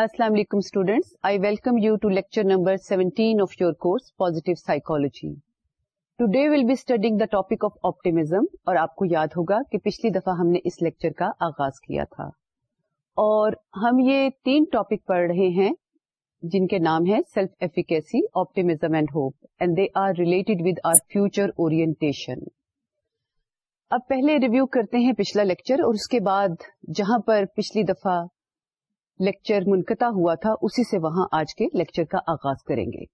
17 آپ کو یاد ہوگا کہ پچھلی دفعہ ہم نے اس لیکچر کا آغاز کیا تھا اور ہم یہ تین ٹاپک پڑھ رہے ہیں جن کے نام ہے self efficacy optimism and hope and they are related with our future orientation اب پہلے ریویو کرتے ہیں پچھلا لیکچر اور اس کے بعد جہاں پر پچھلی دفعہ لیکچر منقطع ہوا تھا اسی سے وہاں آج کے لیکچر کا آغاز کریں گے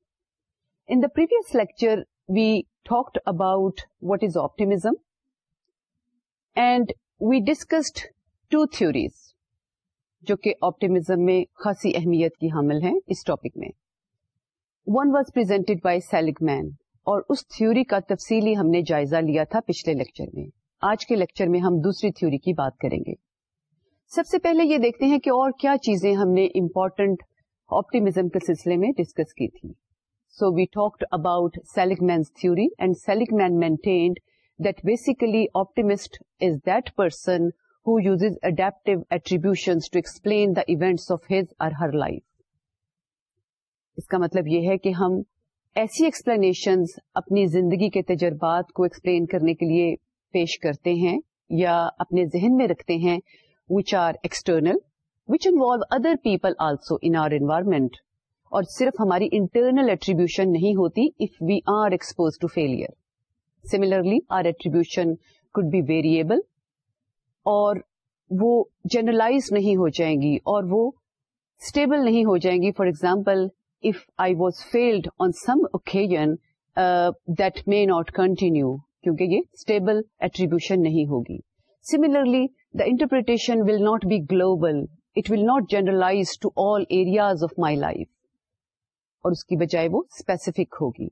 in the previous lecture we talked about what is optimism and we discussed two theories جو کہ آپٹیمزم میں خاصی اہمیت کی حامل ہیں اس ٹاپک میں one was presented by Seligman اور اس تھیوری کا تفصیلی ہم نے جائزہ لیا تھا پچھلے لیکچر میں آج کے لیکچر میں ہم دوسری تھیوری کی بات کریں گے سب سے پہلے یہ دیکھتے ہیں کہ اور کیا چیزیں ہم نے امپورٹنٹ آپٹیمزم کے سلسلے میں ڈسکس کی تھی so we talk about Seligman's theory and Seligman maintained that basically optimist is that person who use adaptive attribution to explain the events of his or her life اس کا مطلب یہ ہے کہ ہم ایسی ایکسپلینیشن اپنی زندگی کے تجربات کو ایکسپلین کرنے کے لیے پیش کرتے ہیں یا اپنے ذہن میں رکھتے ہیں which are external which involve other people also in our environment اور صرف ہماری انٹرنل ایٹریبیوشن نہیں ہوتی if we are expose to failure similarly our attribution could be variable اور وہ جرلائز نہیں ہو جائیں گی اور وہ اسٹیبل نہیں ہو جائیں گی for example if I was failed on some occasion that may not continue کیونکہ یہ اسٹیبل ایٹریبیوشن نہیں ہوگی similarly the interpretation will not be global it will not generalize to all areas of my life اور اس کی بجائے وہ specific ہوگی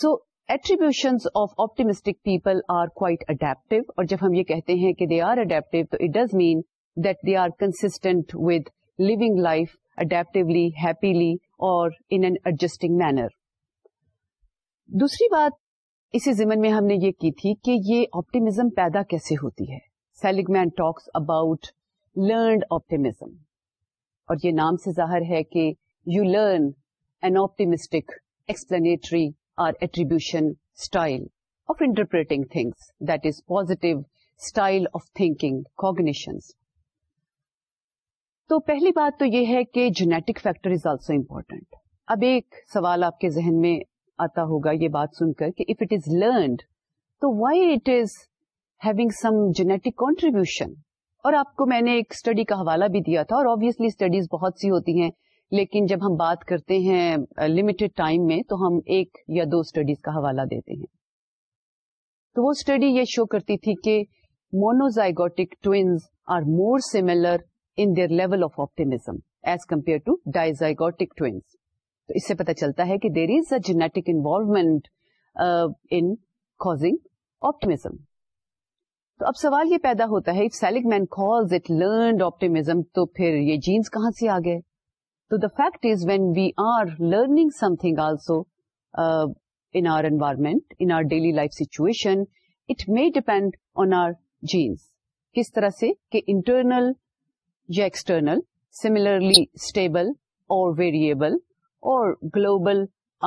سو ایٹریبیوشن آف آپ اور جب ہم یہ کہتے ہیں کہ دے آر اڈیپٹو تو it does mean that they are consistent with لوگ لائف اڈیپٹولی ہیپیلی اور ان این ایڈجسٹنگ مینر دوسری بات اسی زمن میں ہم نے یہ کی تھی کہ یہ آپٹیمزم پیدا کیسے ہوتی ہے Seligman talks about learned optimism اور یہ نام سے ظاہر ہے کہ you learn an optimistic explanatory or attribution style of interpreting things that is positive style of thinking cognitions تو پہلی بات تو یہ ہے کہ genetic factor is also important اب ایک سوال آپ کے ذہن میں آتا ہوگا یہ بات سن کر کہ اف اٹ از لرنڈ تو why it is genetic contribution اور آپ کو میں نے ایک اسٹڈی کا حوالہ بھی دیا تھا اور آبیسلی اسٹڈیز بہت سی ہوتی ہیں لیکن جب ہم بات کرتے ہیں لمیٹڈ ٹائم میں تو ہم ایک یا دو اسٹڈیز کا حوالہ دیتے ہیں تو وہ اسٹڈی یہ شو کرتی تھی کہ monozygotic twins are more similar in their level of optimism as compare to dizygotic twins تو اس سے پتا چلتا ہے کہ there is a genetic involvement in causing optimism تو اب سوال یہ پیدا ہوتا ہے Seligman calls it learned optimism تو پھر یہ جینس کہاں سے آ گئے تو the fact is when we are learning something also in our environment in our daily life situation it may depend on our genes کس طرح سے کہ انٹرنل یا ایکسٹرنل سملرلی اسٹیبل اور ویریبل اور global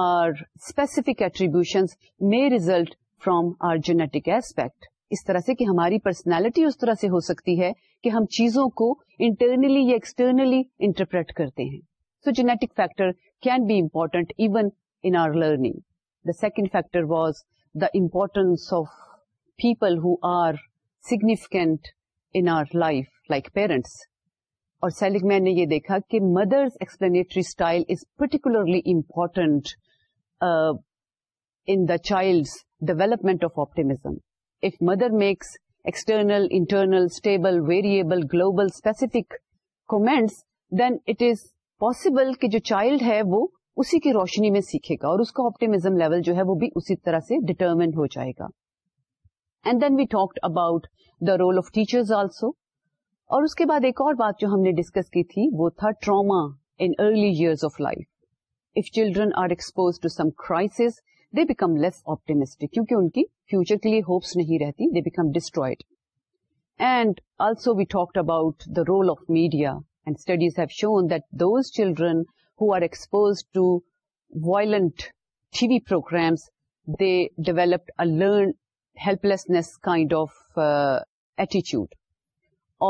or specific attributions may result from our genetic aspect اس طرح سے کہ ہماری پرسنالٹی اس طرح سے ہو سکتی ہے کہ ہم چیزوں کو انٹرنلی یا ایکسٹرنلی انٹرپریٹ کرتے ہیں so genetic factor can be important even in our learning the second factor was the importance of people who are significant in our life like parents اور سیلک مین نے یہ دیکھا کہ mothers explanatory style is particularly important in the child development of optimism mother makes external internal stable variable global specific comments then it is possible کہ جو child ہے وہ اسی کی روشنی میں سیکھے گا اور اس کا آپٹیمزم لیول جو ہے وہ بھی اسی طرح سے ڈٹرمنڈ ہو جائے گا talk about the role of teachers also اور اس کے بعد ایک اور بات جو ہم نے ڈسکس کی تھی وہ تھا trauma in early years of life if children are expose to some crisis they become less optimistic کیونکہ ان کی فیوچر کے لیے ہوپس نہیں رہتی they become destroyed and also we talk about the role of media and studies have shown that those children who are expose to violent TV programmes they developed a learn helplessness kind of ایٹیچیوڈ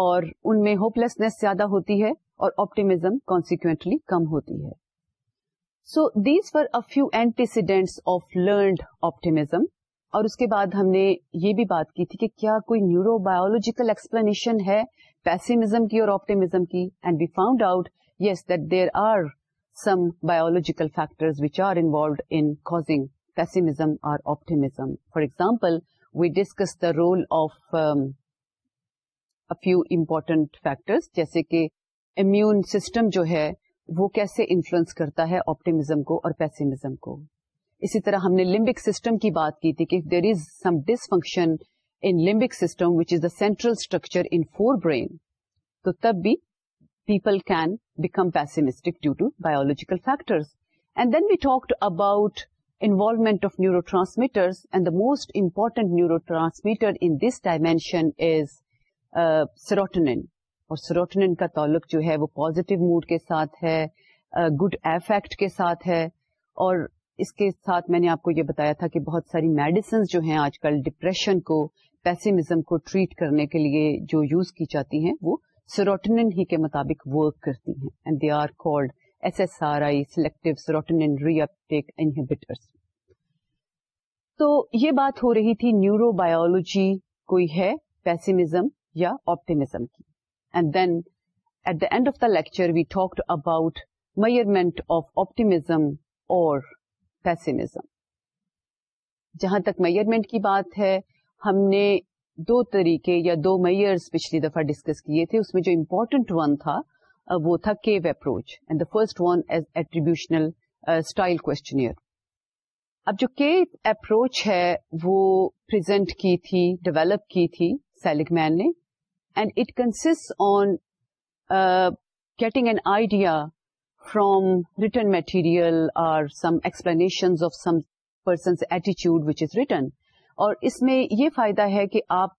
اور ان میں hope لیسنیس زیادہ ہوتی ہے اور optimism consequently کم ہوتی ہے so these for a few antecedents of learned optimism اور اس کے بعد ہم نے یہ بھی بات کی تھی کہ کیا کوئی نیورو بایولوجیکل ایکسپلینیشن ہے پیسمزم کی اور آپٹیمزم کی and we found out yes that there are some biological factors which are involved in causing pessimism اور optimism for example we discuss the role of few important factors جیسے کہ immune system جو ہے وہ کیسے influence کرتا ہے optimism کو اور پیسمزم کو اسی طرح ہم نے لمبک سسٹم کی بات کی تھی کہ there is some dysfunction in limbic system which is the central structure in forebrain تو تب بھی people can become pessimistic due to biological factor and then we talk about involvement of neurotransmitter and the most important neurotransmitter in this dimension is serotonin اور serotonin کا تعلق جو ہے وہ positive mood کے ساتھ ہے گڈ ایفیکٹ کے ساتھ ہے اور اس کے ساتھ میں نے آپ کو یہ بتایا تھا کہ بہت ساری میڈیسنز جو ہیں آج کل ڈپریشن کو پیسمزم کو ٹریٹ کرنے کے لیے جو یوز کی جاتی ہیں وہ سروٹنن ہی کے مطابق ورک کرتی ہیں and they are called S S R I selective serotonin re inhibitors تو یہ بات ہو رہی تھی نیورو بایولوجی کوئی ہے پیسمزم یا آپٹیمزم کی lecture we talked about measurement of optimism اور پیسمزم جہاں تک میئرمنٹ کی بات ہے ہم نے دو طریقے یا دو میئرس پچھلی دفعہ ڈسکس کیے تھے اس میں جو امپورٹنٹ ون تھا وہ تھا Q approach and the first one is attributional style questionnaire اب جو کیو اپروچ ہے وہ پرزینٹ کی تھی ڈیولپ کی تھی سیلک مین نے and it consist on getting an idea from written material are some explanations of some پر ایٹیچیوڈ وچ از ریٹن اور اس میں یہ فائدہ ہے کہ آپ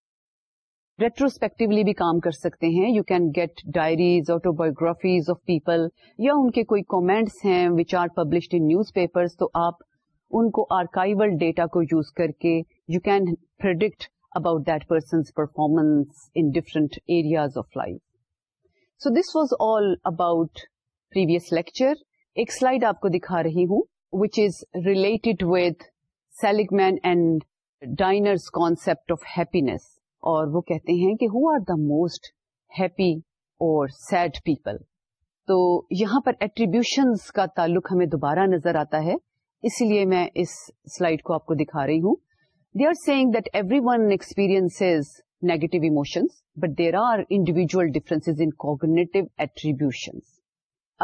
ریٹروسپیکٹولی بھی کام کر سکتے ہیں you can get diaries autobiographies of people یا ان کے کوئی کامنٹس ہیں which are published in newspapers تو آپ ان کو آرکائیول ڈیٹا کو یوز کر کے you can predict person's that in performance areas of life so this was all about lecture ایک سلائڈ آپ کو دکھا رہی ہوں which is related with man and Diner's concept of happiness. اور وہ کہتے ہیں کہ who are the most happy اور سیڈ پیپل تو یہاں پر ایٹریبیوشن کا تعلق ہمیں دوبارہ نظر آتا ہے اسی لیے میں اس سلائڈ کو آپ کو دکھا رہی ہوں they are سیگ that everyone experience negative but there are individual difference in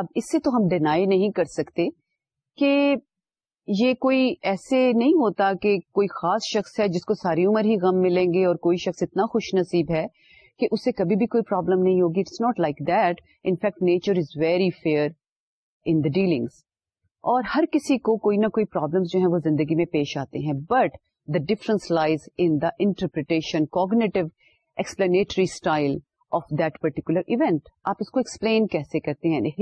اب اس سے تو ہم ڈینائی نہیں کر سکتے کہ یہ کوئی ایسے نہیں ہوتا کہ کوئی خاص شخص ہے جس کو ساری عمر ہی غم ملیں گے اور کوئی شخص اتنا خوش نصیب ہے کہ اسے کبھی بھی کوئی پرابلم نہیں ہوگی it's not like that in fact nature is very fair in the dealings اور ہر کسی کو کوئی نہ کوئی پرابلم جو ہیں وہ زندگی میں پیش آتے ہیں but difference lies interpretation cognitive explanatory style of درٹیکلرسپلین کیسے کرتے ہیں یعنی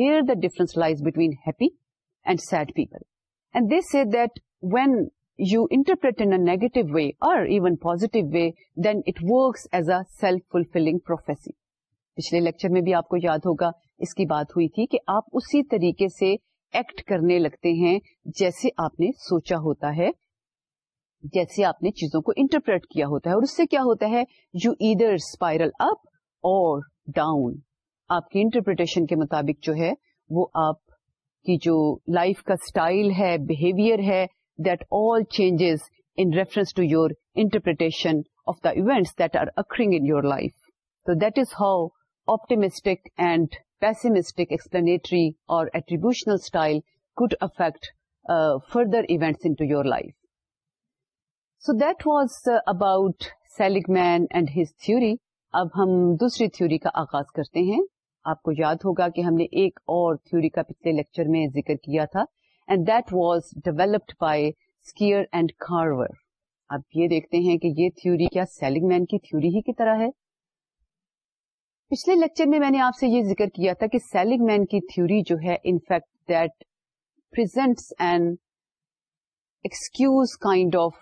پچھلے لیکچر میں بھی آپ کو یاد ہوگا اس کی بات ہوئی تھی کہ آپ اسی طریقے سے ایکٹ کرنے لگتے ہیں جیسے آپ نے سوچا ہوتا ہے جیسے آپ نے چیزوں کو انٹرپریٹ کیا ہوتا ہے اور اس سے کیا ہوتا ہے یو ادھر اسپائرل اپ اور ڈاؤن آپ کی انٹرپریٹیشن کے مطابق جو ہے وہ آپ کی جو لائف کا اسٹائل ہے بہیویئر ہے that all changes in reference to your interpretation of the events that are occurring in your life تو that is how optimistic and pessimistic explanatory اور attributional style so that was about Seligman and his theory اب ہم دوسری theory کا آغاز کرتے ہیں آپ کو یاد ہوگا کہ ہم نے ایک اور تھیوری کا پچھلے لیکچر میں ذکر کیا تھا and that was developed by Scheier and Carver اب یہ دیکھتے ہیں کہ یہ تھیوری کیا سیلنگ مین کی تھیوری ہی کی طرح ہے پچھلے لیکچر میں میں نے آپ سے یہ ذکر کیا تھا کہ سیلنگ مین کی تھیوری جو ہے in fact that presents and excuse kind of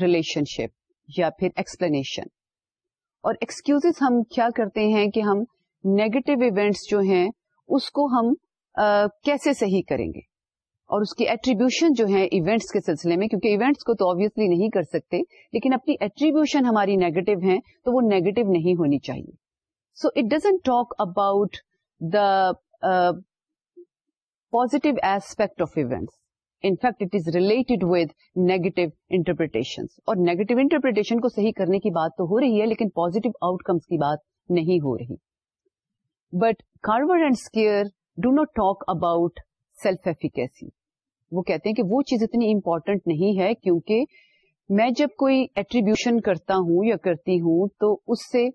relationship یا پھر ایکسپلینیشن اور ایکسکیوز ہم کیا کرتے ہیں کہ ہم نیگیٹو ایونٹس جو ہیں اس کو ہم کیسے صحیح کریں گے اور اس کی ایٹریبیوشن جو ہے ایونٹس کے سلسلے میں کیونکہ ایونٹس کو تو آبیسلی نہیں کر سکتے لیکن اپنی ایٹریبیوشن ہماری نیگیٹو ہے تو وہ نیگیٹو نہیں ہونی چاہیے so it doesn't talk about the positive aspect of events in fact it is related with negative interpretation اور نیگیٹو انٹرپریٹیشن کو صحیح کرنے کی بات تو ہو رہی ہے لیکن پوزیٹو آؤٹ کمس کی بات نہیں ہو رہی but Carver and Scheier do not talk about self efficacy وہ کہتے ہیں کہ وہ چیز اتنی امپورٹنٹ نہیں ہے کیونکہ میں جب کوئی ایٹریبیوشن کرتا ہوں یا کرتی ہوں تو اس سے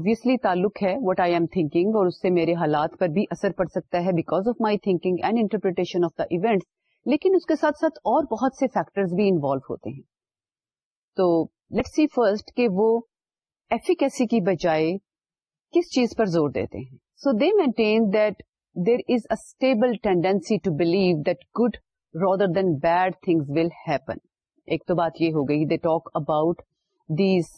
آبیسلی تعلق ہے وٹ آئی ایم تھنکنگ اور اس سے میرے حالات پر بھی اثر پڑ سکتا ہے because of my thinking and interpretation of the events لیکن اس کے ساتھ ساتھ اور بہت سے فیکٹر بھی انوالو ہوتے ہیں تو لیٹ سی فرسٹ کہ وہ ایفیکیسی کی بجائے کس چیز پر زور دیتے ہیں so they maintain that there is a stable tendency to believe that good rather than bad things will happen ایک تو بات یہ ہو گئی they talk about these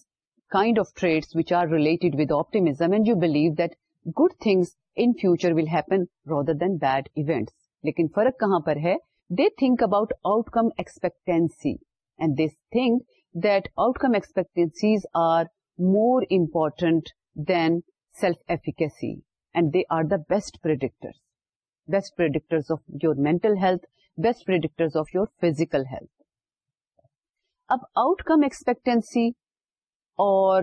kind of trait which are related with optimism and you believe that good things in future will happen rather than bad events لیکن فرق کہاں پر ہے think about outcome expectancy and they think outcome expectancy are more important than self efficacy and they are the come expectancy اور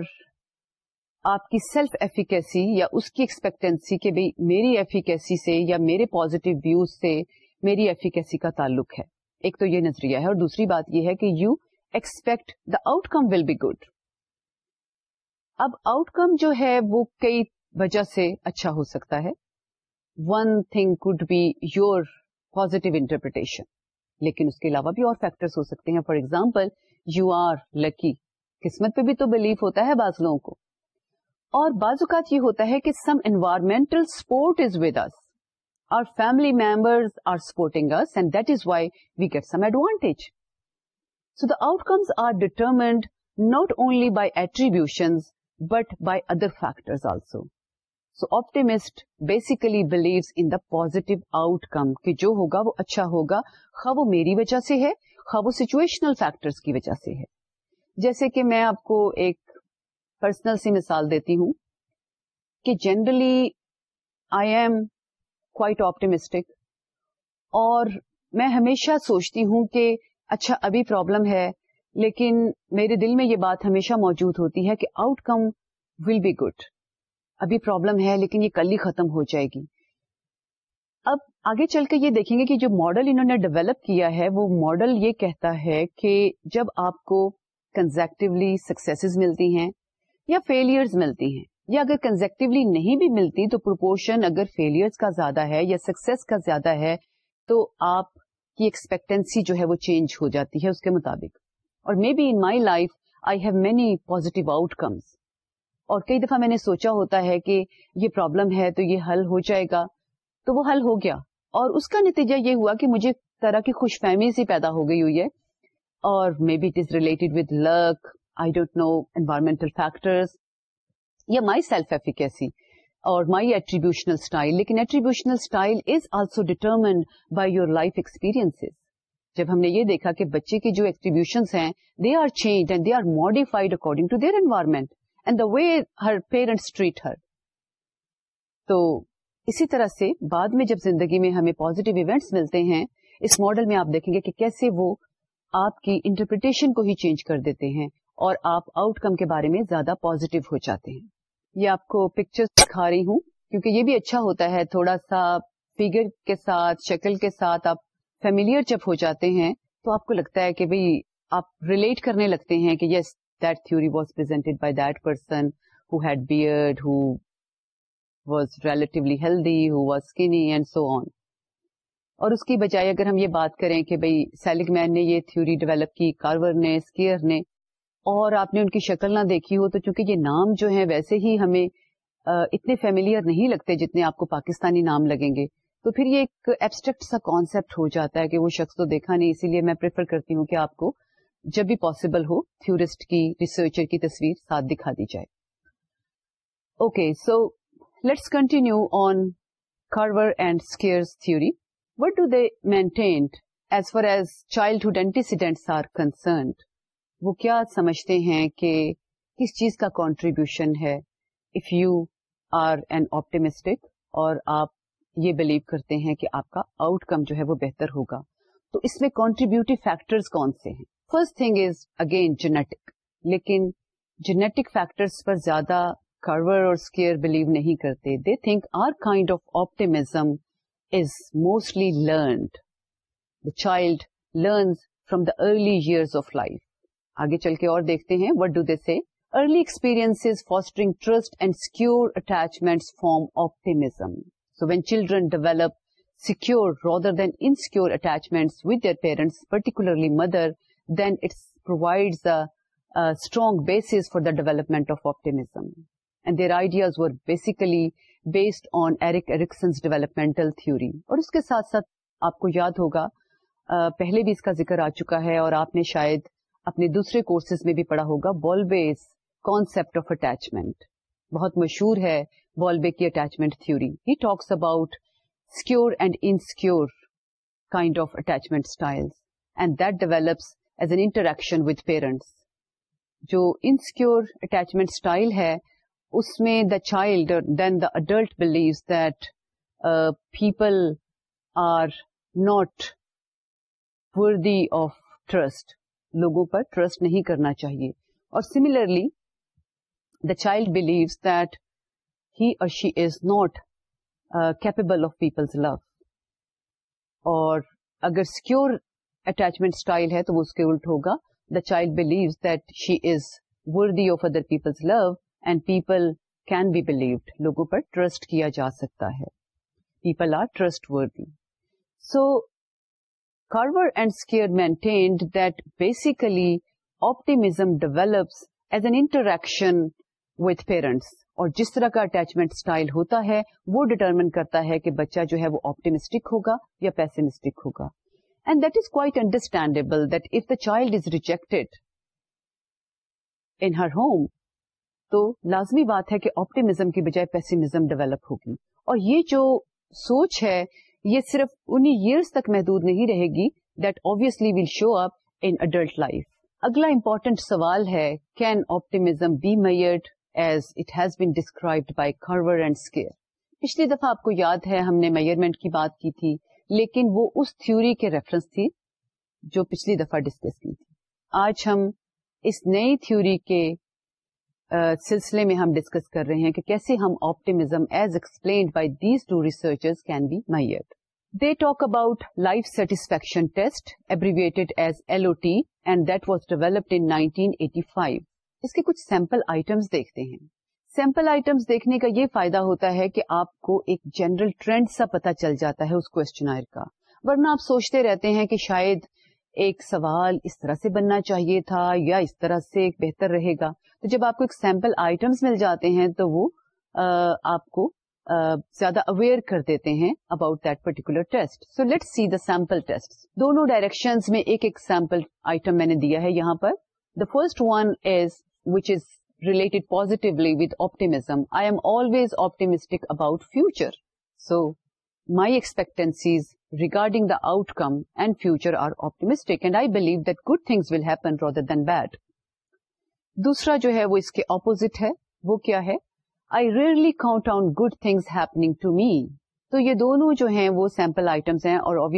آپ کی self efficacy یا اس کی ایکسپیکٹینسی کہ میری ایفیکیسی سے یا میرے پازیٹیو ویوز سے میری ایفیکیسی کا تعلق ہے ایک تو یہ نظریہ ہے اور دوسری بات یہ ہے کہ you expect the outcome will be good اب آؤٹ کم جو ہے وہ کئی وجہ سے اچھا ہو سکتا ہے one thing be your interpretation لیکن اس کے علاوہ بھی اور فیکٹر ہو سکتے ہیں for example you are lucky قسمت پہ بھی تو بلیف ہوتا ہے بعض لوگوں کو اور بعض اوقات یہ ہوتا ہے کہ some environmental support is with family member are supporting that is why we get some advantage so doubt کمزرمنڈ not only by attribution but by other factor also so optimist basically believes in the positive outcome کہ جو ہوگا وہ اچھا ہوگا خو میری وجہ سے ہے خو سل فیکٹر کی وجہ سے ہے جیسے کہ میں آپ کو ایک پرسنل سی مثال دیتی ہوں کہ generally I am quite optimistic اور میں ہمیشہ سوچتی ہوں کہ اچھا ابھی پرابلم ہے لیکن میرے دل میں یہ بات ہمیشہ موجود ہوتی ہے کہ outcome will be good ابھی پرابلم ہے لیکن یہ کل ہی ختم ہو جائے گی اب آگے چل کے یہ دیکھیں گے کہ جو ماڈل انہوں نے ڈیولپ کیا ہے وہ ماڈل یہ کہتا ہے کہ جب آپ کو کنزیکٹولی سکسیز ملتی ہیں یا فیلئرز ملتی ہیں یا اگر کنزیکٹولی نہیں بھی ملتی تو پروپورشن اگر فیلئرس کا زیادہ ہے یا سکسیس کا زیادہ ہے تو آپ کی ایکسپیکٹینسی جو ہے وہ چینج ہو جاتی ہے اس کے مطابق اور maybe in my life I have many positive outcomes اور کئی دفعہ میں نے سوچا ہوتا ہے کہ یہ پرابلم ہے تو یہ حل ہو جائے گا تو وہ حل ہو گیا اور اس کا نتیجہ یہ ہوا کہ مجھے طرح کی خوش فہمی سی پیدا ہو گئی ہوئی ہے اور maybe it is related with luck I don't know environmental factors یا مائی سیلف ایفیکیسی اور مائی ایٹریبیوشنل اسٹائل لیکن attributional style is also determined by your life experience جب ہم نے یہ دیکھا کہ بچے کی جو ایکٹریبیوشن ہیں they are change and they are modified according to their environment and the way her parents treat her تو اسی طرح سے بعد میں جب زندگی میں ہمیں پوزیٹو ایونٹس ملتے ہیں اس ماڈل میں آپ دیکھیں گے کہ کیسے وہ آپ کی انٹرپریٹیشن کو ہی چینج کر دیتے ہیں اور آپ آؤٹ کم کے بارے میں زیادہ پوزیٹو ہو جاتے ہیں یہ آپ کو پکچر دکھا رہی ہوں کیونکہ یہ بھی اچھا ہوتا ہے تھوڑا سا فیگر کے ساتھ شکل کے ساتھ آپ فیملیئر جب ہو جاتے ہیں تو آپ کو لگتا ہے کہ آپ ریلیٹ کرنے لگتے ہیں کہ yes that theory was person who had relatively was and so on اور اس کی بجائے اگر ہم یہ بات کریں کہ بھائی سیلگ مین نے یہ تھیوری ڈیولپ کی کارور نے اسکیئر نے اور آپ نے ان کی شکل نہ دیکھی ہو تو چونکہ یہ نام جو ہیں ویسے ہی ہمیں اتنے فیملیئر نہیں لگتے جتنے آپ کو پاکستانی نام لگیں گے تو پھر یہ ایک ایبسٹریکٹ سا کانسیپٹ ہو جاتا ہے کہ وہ شخص تو دیکھا نہیں اسی لیے میں پریفر کرتی ہوں کہ آپ کو جب بھی پاسبل ہو تھورسٹ کی ریسرچر کی تصویر ساتھ دکھا دی جائے okay so let's continue on Carver and Scheier theory what do they maintained as far as childhood antecedents are concerned وہ کیا سمجھتے ہیں کہ کس چیز کا کانٹریبیوشن ہے if you are an optimistic اور آپ یہ بلیو کرتے ہیں کہ آپ کا آؤٹ کم جو ہے وہ بہتر ہوگا تو اس میں کانٹریبیوٹیو فیکٹر کون سے ہیں first thing is again genetic لیکن جینیٹک فیکٹرس پر زیادہ کرور اور اسکیئر بلیو نہیں کرتے they think are kind of optimism is mostly learned the child learns from the early years of life آگے چل کے اور دیکھتے ہیں what do they see early experience fostering trust and secure attachment form optimism so when children develop secure rather than attachment with their parents particularly mother then it's provide strong base for the development of optimism and their ideas were basically based on Eric Erikson's developmental theory اور اس کے ساتھ آپ کو یاد ہوگا پہلے بھی اس کا ذکر آ چکا ہے اور آپ نے شاید اپنے دوسرے کورسز میں بھی پڑھا ہوگا کانسپٹ آف اٹیچمنٹ بہت مشہور ہے بالبے کی attachment theory talks about secure and kind of attachment style and that develops as an interaction with parents جو انسکیور اٹیچمنٹ اسٹائل ہے اس میں the child then the adult believes that people are not worthy of trust لوگوں پر trust نہیں کرنا چاہیے اور similarly the child believes that he or she is not capable of people's love اور اگر سیکور اٹیچمنٹ اسٹائل ہے تو وہ اس کے الٹ ہوگا the child believes that she is worthy of other peoples love and people can be believed لوگوں پر ٹرسٹ کیا جا سکتا ہے people are trustworthy so and Scheier maintained that basically optimism develops as an interaction with parents اور جس طرح کا اٹیچمنٹ اسٹائل ہوتا ہے وہ ڈٹرمن کرتا ہے کہ بچہ جو ہے وہ آپٹیمسٹک ہوگا یا پیسمسٹک ہوگا and that is quite understandable that the child is rejected in her home تو لازمی بات ہے کہ آپٹیمزم کی بجائے پیسمزم ڈیولپ ہوگی اور یہ جو سوچ ہے یہ صرف ایئرس تک محدود نہیں رہے گی that will show up in adult life اگلا امپورٹنٹ سوال ہے can optimism be measured as it has been described by Carver پچھلی دفعہ آپ کو یاد ہے ہم نے میئرمنٹ کی بات کی تھی لیکن وہ اس تھیوری کے ریفرنس تھی جو پچھلی دفعہ ڈسکس کی تھی آج ہم اس نئی تھیوری کے سلسلے میں ہم ڈسکس کر رہے ہیں کہ کیسے ہم optimism as explained by these two researchers can be measure they talk about life satisfaction test abbreviated as L O T and that was developed in 1985 اس کے کچھ سیمپل آئٹمس دیکھتے ہیں سیمپل آئٹمس دیکھنے کا یہ فائدہ ہوتا ہے کہ آپ کو ایک جنرل ٹرینڈ سا پتا چل جاتا ہے اس کوشچنائر کا ورنہ آپ سوچتے رہتے ہیں کہ شاید ایک سوال اس طرح سے بننا چاہیے تھا یا اس طرح سے بہتر رہے گا تو جب آپ کو ایک سیمپل آئٹمس مل جاتے ہیں تو وہ آپ کو زیادہ اویئر کر دیتے ہیں about that particular test so let see the sample test دونوں ڈائریکشن میں ایک ایک سیمپل آئٹم میں نے دیا ہے یہاں پر the first one is which is related positively with optimism I am always optimistic about future so regarding the outcome and future جو ہے وہ اس کے ہے وہ کیا اوپر I rarely count out good things to me تو یہ دونوں جو ہیں وہ سیمپل آئٹمس ہیں اور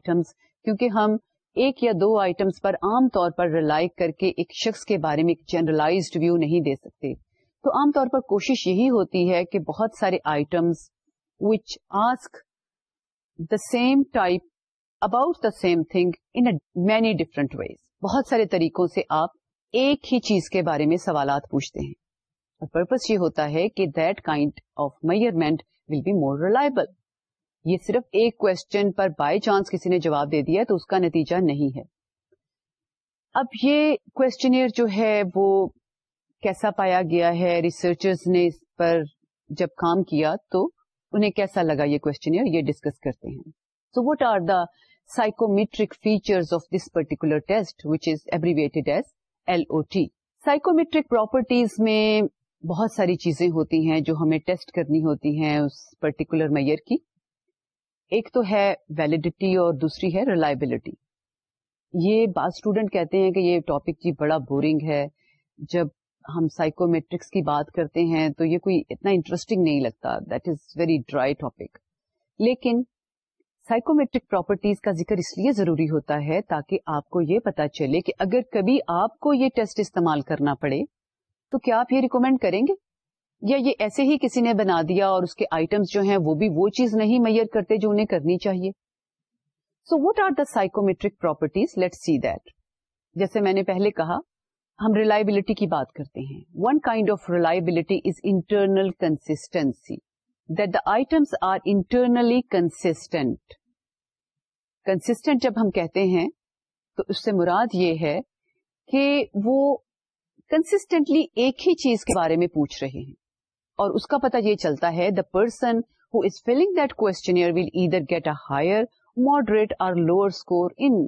کیونکہ ہم ایک یا دو آئٹمس پر عام طور پر ریلائی کر کے ایک شخص کے بارے میں ایک جنرلائزڈ ویو نہیں دے سکتے تو عام طور پر کوشش یہی ہوتی ہے کہ بہت سارے items which ask the same type about the same thing in different ways بہت سارے طریقوں سے آپ ایک ہی چیز کے بارے میں سوالات پوچھتے ہیں اور پرپز یہ ہوتا ہے کہ that kind of measurement will be more reliable یہ صرف ایک کوشچن پر بائی چانس کسی نے جواب دے دیا تو اس کا نتیجہ نہیں ہے اب یہ کوشچنئر جو ہے وہ کیسا پایا گیا ہے ریسرچرز نے اس پر جب کام کیا تو انہیں کیسا لگا یہ کوشچن کرتے ہیں so what are the of this particular test which is as L O T psychometric properties میں بہت ساری چیزیں ہوتی ہیں جو ہمیں ٹیسٹ کرنی ہوتی ہیں اس پرٹیکولر میئر کی ایک تو ہے ویلڈیٹی اور دوسری ہے ریلائبلٹی یہ بعض اسٹوڈنٹ کہتے ہیں کہ یہ ٹاپک بڑا بورنگ ہے جب ہم سائیکو میٹرکس کی بات کرتے ہیں تو یہ کوئی اتنا انٹرسٹنگ نہیں لگتا that is very dry topic لیکن سائکومیٹرک پراپرٹیز کا ذکر اس لیے ضروری ہوتا ہے تاکہ آپ کو یہ پتا چلے کہ اگر کبھی آپ کو یہ ٹیسٹ استعمال کرنا پڑے تو کیا آپ یہ ریکمینڈ کریں گے یا یہ ایسے ہی کسی نے بنا دیا اور اس کے آئٹمس جو ہیں وہ بھی وہ چیز نہیں میئر کرتے جو انہیں کرنی چاہیے so what are the psychometric properties let see that جیسے میں نے پہلے کہا ہم ریلائبلٹی کی بات کرتے ہیں one kind of reliability is internal consistency that the items are internally consistent consistent جب ہم کہتے ہیں تو اس سے مراد یہ ہے کہ وہ کنسٹینٹلی ایک ہی چیز کے بارے میں پوچھ رہے ہیں اور اس کا پتا یہ چلتا ہے the person who is feeling that questionnaire will either get a higher moderate or lower score in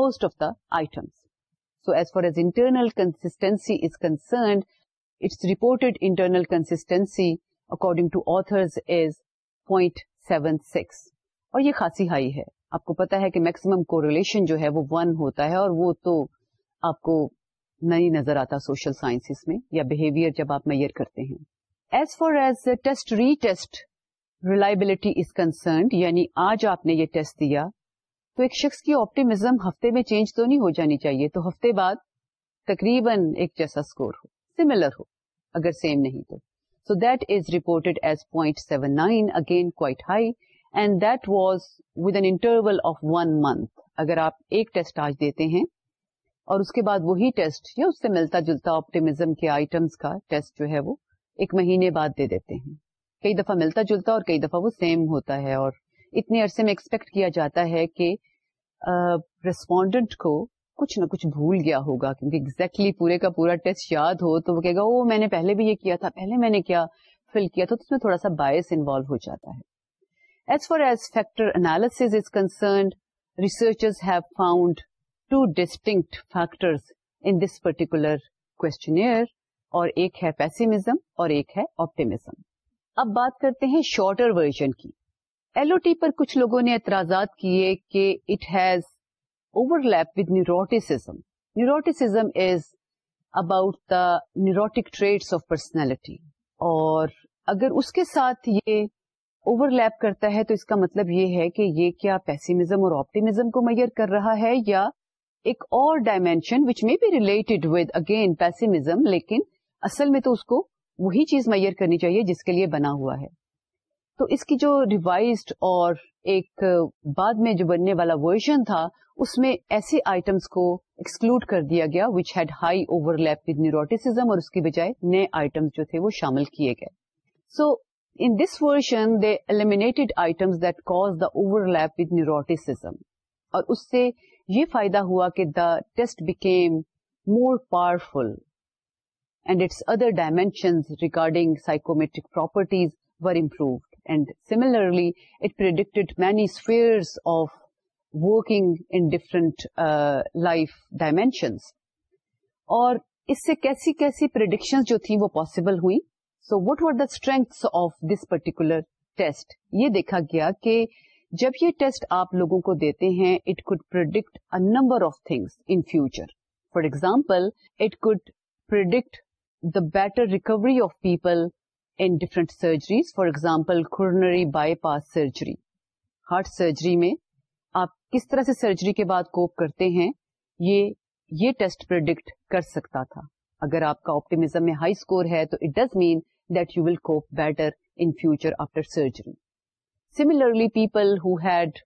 most of the items so as far as internal consistency is concerned it's report internal consistency according to author six اور یہ خاصی high ہے آپ کو پتا ہے کہ maximum کو ریلیشن جو ہے وہ ون ہوتا ہے اور وہ تو آپ کو نہیں نظر آتا سوشل سائنس میں یا بہیویئر جب آپ میئر کرتے ہیں as far as test retest reliability is concerned یعنی آج آپ نے یہ ٹیسٹ دیا تو ایک شخص کی آپٹیمزم ہفتے میں چینج تو نہیں ہو جانی چاہیے تو ہفتے بعد تقریباً ایک جیسا اسکور ہو سملر ہو اگر سیم نہیں تو so that is reported as point seven nine again quite high and that was with an interval of one month اگر آپ ایک ٹیسٹ آج دیتے ہیں اور اس کے بعد وہی ٹیسٹ یا اس سے ملتا جلتا آپٹیمزم کے آئٹمس کا ٹیسٹ جو ہے وہ ایک مہینے بعد دے دیتے ہیں کئی دفعہ ملتا جلتا اور کئی دفعہ وہ سیم ہوتا ہے اور اتنے عرصے میں ایکسپیکٹ کیا جاتا ہے کہ ریسپونڈنٹ کو کچھ نہ کچھ بھول گیا ہوگا کیونکہ ایگزیکٹلی exactly پورے کا پورا ٹیسٹ یاد ہو تو وہ کہے گا وہ میں نے پہلے بھی یہ کیا تھا پہلے میں نے کیا فل کیا تھا تو اس میں تھوڑا سا باعث انوالو ہو جاتا ہے as far as factor analysis is concerned researchers have found two distinct factor in this particular questionnaire اور ایک ہے پیسمزم اور ایک ہے آپٹیمزم اب بات کرتے ہیں شارٹر ورژن کی ایل او ٹی پر کچھ لوگوں نے اعتراضات کیے کہ it has overlap with neuroticism neuroticism is about the neurotic traits of personality اور اگر اس کے ساتھ یہ اوور لیپ کرتا ہے تو اس کا مطلب یہ ہے کہ یہ کیا پیسیمزم اور آپٹیمزم کو میئر کر رہا ہے یا ایک اور ڈائمینشن وچ میں be related with again pessimism لیکن اصل میں تو اس کو وہی چیز میئر کرنی چاہیے جس کے لیے بنا ہوا ہے تو اس کی جو ریوائزڈ اور ایک بعد میں جو بننے والا ورژن تھا اس میں ایسے آئٹمس کو ایکسکلوڈ کر دیا گیا which had high overlap with neuroticism اور اس کی بجائے نئے آئٹمس جو تھے وہ شامل کیے گئے so in this version they eliminated items that cause the overlap with neuroticism اور اس سے یہ فائدہ ہوا کہ the test became more powerful and its other dimensions regarding psychometric properties were improve and similarly it predicted many fair of working in different life dimensions اور اس سے کیسی کیسی پرڈکشن جو تھیں وہ پاسبل ہوئی so what are the strength of this particular test یہ دیکھا گیا کہ جب یہ ٹیسٹ آپ لوگوں کو دیتے ہیں it could predict a number of things in future for example it could predict the better recovery of people for example coronary bypass surgery heart surgery میں آپ کس طرح سے سرجری کے بعد کوپ کرتے ہیں یہ یہ ٹیسٹ پرڈکٹ کر سکتا تھا اگر آپ کا آپٹیمزم میں ہائی اسکور ہے تو it does mean that you will cope better in future after surgery similarly people who had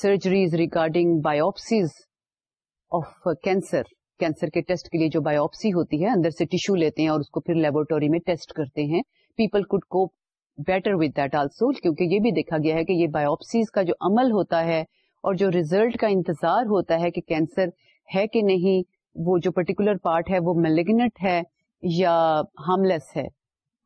surgeries regarding biopsies of cancer cancer کے ٹیسٹ کے لیے جو بایوپسی ہوتی ہے اندر سے ٹیشو لیتے ہیں اور اس کو پھر لیبورٹری میں ٹیسٹ کرتے ہیں people could cope better with that also کیونکہ یہ بھی دیکھا گیا ہے کہ یہ بایوپسیز کا جو عمل ہوتا ہے اور جو ریزلٹ کا انتظار ہوتا ہے کہ کینسر ہے کہ نہیں وہ جو پرٹیکولر پارٹ ہے وہ میلیگنٹ ہے یا ہارملیس ہے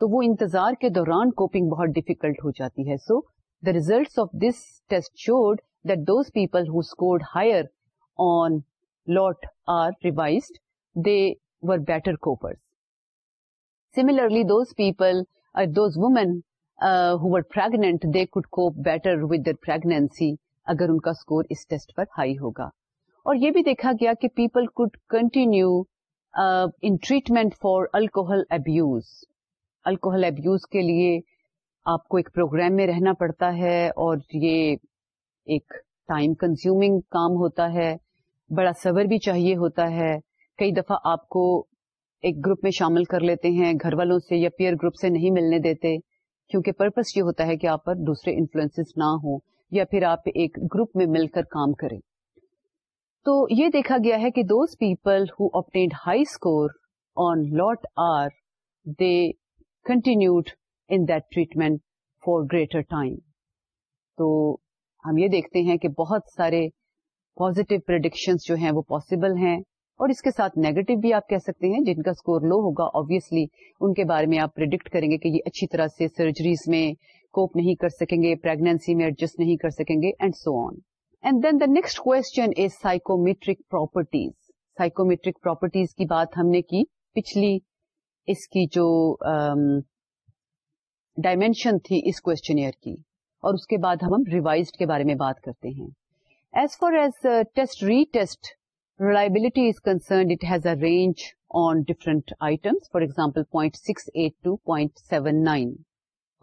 تو وہ انتظار کے دوران کوپنگ بہت ڈیفیکلٹ ہو جاتی ہے so the result of this test showed that those people who scored higher on lot are revised, they were better copers. Similarly, those people, uh, those women uh, who were pregnant, they could cope better with their pregnancy اگر ان کا score اس test پر high ہوگا اور یہ بھی دیکھا گیا کہ people could continue in treatment for alcohol abuse alcohol abuse کے لیے آپ کو ایک پروگرام میں رہنا پڑتا ہے اور یہ ایک ٹائم کنزیومنگ کام ہوتا ہے بڑا صبر بھی چاہیے ہوتا ہے کئی دفعہ آپ کو ایک گروپ میں شامل کر لیتے ہیں گھر والوں سے یا پیئر گروپ سے نہیں ملنے دیتے کیونکہ پرپس یہ ہوتا ہے کہ آپ پر دوسرے انفلوئنس نہ ہوں یا پھر آپ ایک گروپ میں مل کر کام کریں تو یہ دیکھا گیا ہے کہ دوز پیپل ہو آپ high score on LOT R they continued in treatment for greater time تو ہم یہ دیکھتے ہیں کہ بہت سارے پوزیٹو پرڈکشن جو ہیں وہ پاسبل ہیں اور اس کے ساتھ نیگیٹو بھی آپ کہہ سکتے ہیں جن کا اسکور لو ہوگا آبیسلی ان کے بارے میں آپ پرڈکٹ کریں گے کہ یہ اچھی طرح سے سرجریز میں کوپ نہیں کر سکیں گے پرگنسی میں ایڈجسٹ نہیں کر سکیں گے and so on and then the next question is psychometric properties psychometric properties کی بات ہم نے کی پچھلی اس کی جو ڈائمینشن um, تھی اس کی اور اس کے بعد ہم ریوائزڈ کے بارے میں بات کرتے ہیں as far as test retest reliability is concerned it has a range on different item for example point six eight point seven nine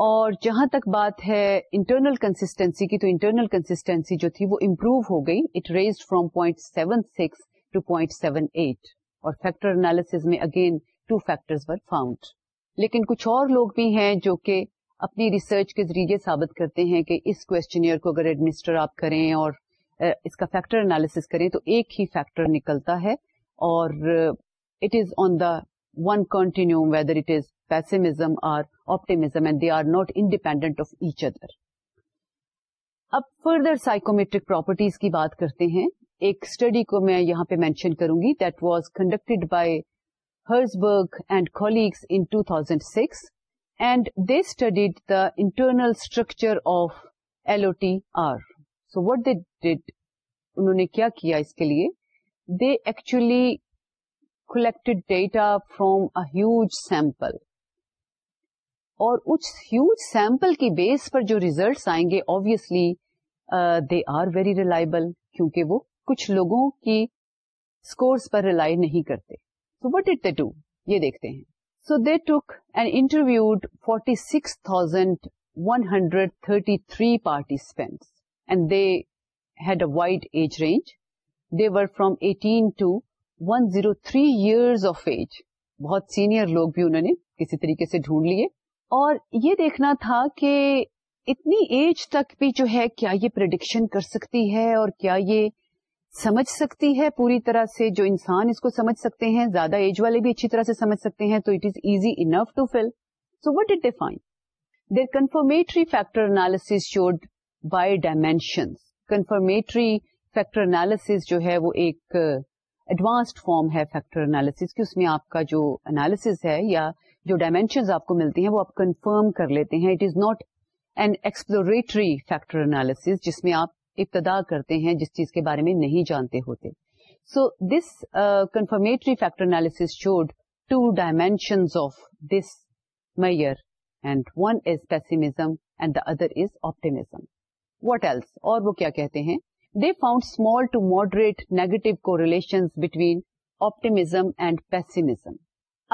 اور جہاں تک بات ہے انٹرنل کنسٹینسی کی تو انٹرنل کنسٹینسی جو تھی وہ امپروو ہو گئی it rise from point seven six to point seven eight اور فیکٹر انالیس میں اگین ٹو فیکٹر فاؤنڈ لیکن کچھ اور لوگ بھی ہیں جو کہ اپنی ریسرچ کے ذریعے ثابت کرتے ہیں کہ اس کوشچنئر کو اگر ایڈمنسٹر آپ کریں اور اس کا فیکٹر انالیس کریں تو ایک ہی فیکٹر نکلتا ہے اور it is on the one continue whether it is pessimism اور پراپرٹیز کی بات کرتے ہیں ایک اسٹڈی کو میں یہاں پہ مینشن کروں گی that was conducted by Herzberg and colleagues in two thousand six and they studied the internal structure of L O T R so what they did انہوں نے کیا کیا اس کے لیے they actually collect data from sample اور اس huge sample کی بیس پر جو ریزلٹس آئیں گے obviously they are very reliable کیونکہ وہ کچھ لوگوں کی اسکورس پر ریلائی نہیں کرتے سو وٹ ڈٹ دے ڈو یہ دیکھتے ہیں so they talk and interviewed forty six thousand one hundred thirty three participants and they had a wide age range they work from eighteen to one zero three year of age بہت senior لوگ بھی انہوں نے کسی طریقے سے ڈھونڈ لیے اور یہ دیکھنا تھا کہ اتنی ایج تک بھی جو ہے کیا یہ پرڈکشن کر سکتی ہے اور کیا یہ سمجھ سکتی ہے پوری طرح سے جو انسان اس کو سمجھ سکتے ہیں زیادہ ایج والے بھی اچھی طرح سے سمجھ سکتے ہیں تو it is easy enough to fill so what did define their confirmatory factor analysis showed by dimension confirmatory factor analysis جو ہے وہ ایک ایڈوانسڈ uh, فارم ہے فیکٹر انالیس میں آپ کا جو انالیس ہے یا جو ڈائمینشنز آپ کو ملتی ہیں وہ آپ کنفرم کر لیتے ہیں it is not an exploratory factor analysis جس میں آپ ابتدا کرتے ہیں جس چیز کے بارے میں نہیں جانتے ہوتے so this confirmatory factor analysis showed two dimensions of this measure and one is pessimism and the other is optimism what else اور وہ کیا کہتے ہیں they found small to moderate negative correlation between optimism and pessimism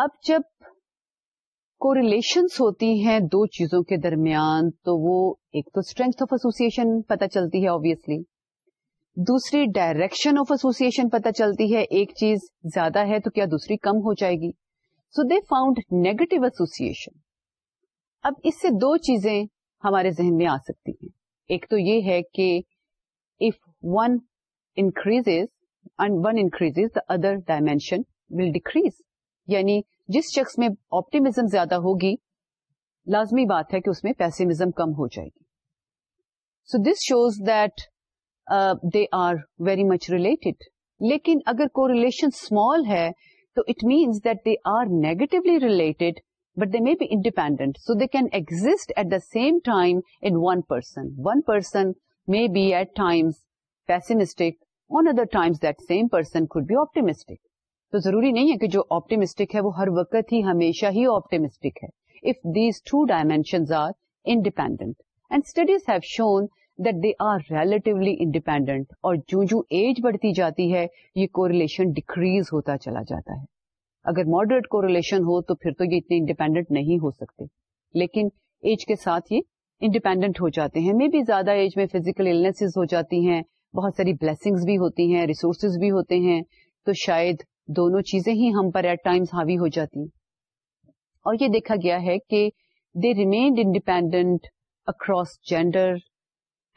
اب جب کو relations ہوتی ہیں دو چیزوں کے درمیان تو وہ ایک تو اسٹرینتھ آف ایسوسیشن پتا چلتی ہے دوسری ڈائریکشن آف ایسوسیشن پتا چلتی ہے ایک چیز زیادہ ہے تو کیا دوسری کم ہو جائے گی so they found negative association اب اس سے دو چیزیں ہمارے ذہن میں آ سکتی ہیں ایک تو یہ ہے کہ if one increase and one increase the other dimension will decrease یعنی جس شخص میں آپٹیمزم زیادہ ہوگی لازمی بات ہے کہ اس میں پیسمزم کم ہو جائے گی so this shows that they are very much related لیکن اگر کو ریلیشن اسمال ہے تو it means that they are negatively related but they may be independent so they can exist at the same in one person one person may be at pessimistic on other times that same person could be optimistic تو ضروری نہیں ہے کہ جو optimistic ہے وہ ہر وقت ہی ہمیشہ ہی آپٹیمسٹک ہے if these two dimensions are independent and studies have shown that they are relatively independent اور جو ایج بڑھتی جاتی ہے یہ کو ریلیشن ڈیکریز ہوتا چلا جاتا ہے اگر ماڈریٹ کو ریلیشن ہو تو پھر تو یہ اتنے انڈیپینڈنٹ نہیں ہو سکتے لیکن ایج کے ساتھ یہ انڈیپینڈنٹ ہو جاتے ہیں مے بی زیادہ ایج میں فزیکل النیس ہو جاتی ہیں بہت ساری بلیسنگز بھی ہوتی ہیں ریسورسز بھی ہوتے ہیں تو شاید دونوں چیزیں ہی ہم پر ایٹ ٹائمس ہاوی ہو جاتی ہیں اور یہ دیکھا گیا ہے کہ they remained independent across gender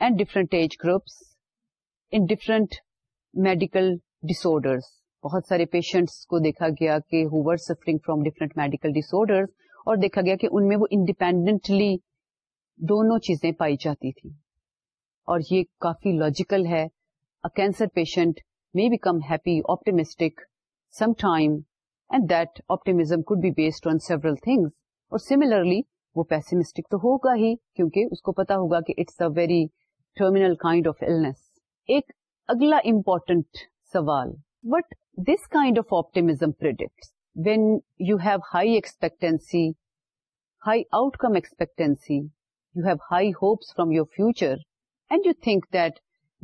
and different age groups in different medical disorders بہت سارے پیشنٹس کو دیکھا گیا کہ who were suffering from different medical disorder اور دیکھا گیا کہ ان میں وہ انڈیپینڈنٹلی دونوں چیزیں پائی جاتی تھی اور یہ کافی لاجیکل ہے cancer patient may become happy optimistic some time and based based on things. اور سیملرلی وہ پیسمسٹک تو ہوگا ہی کیونکہ اس کو پتا ہوگا کہ it's a very kind kind illness. ایک اگلا امپورٹنٹ سوال but this kind of optimism پرائی expectancy high outcome expectancy you have high hopes from your future and you think that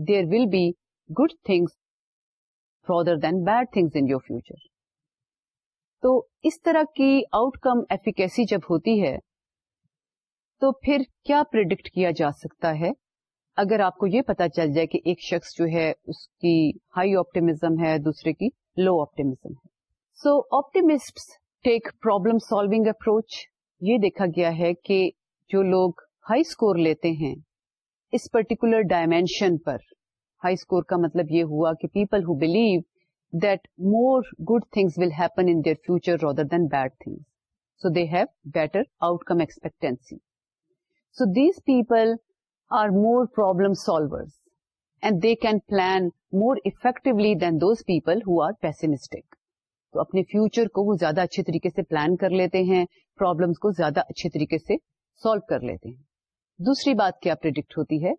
there will be good things farther than bad things in your future تو اس طرح کی out کم efficacy جب ہوتی ہے تو پھر کیا پر سکتا ہے اگر آپ کو یہ پتا چل جائے کہ ایک شخص جو ہے اس کی ہائی آپٹیمزم ہے دوسرے کی لو آپٹیمزم ہے so optimist take problem solving approach یہ دیکھا گیا ہے کہ جو لوگ ہائی اسکور لیتے ہیں اس پرٹیکولر ڈائمینشن پر ہائی اسکور کا مطلب یہ ہوا کہ people who believe that more good things will happen in their future rather than bad things so they have better outcome expectancy so these people تو اپنے فیوچر کو وہ زیادہ اچھے طریقے سے پلان کر لیتے ہیں پرابلمس کو زیادہ اچھے طریقے سے سالو کر لیتے ہیں دوسری بات کیا پرڈکٹ ہوتی ہے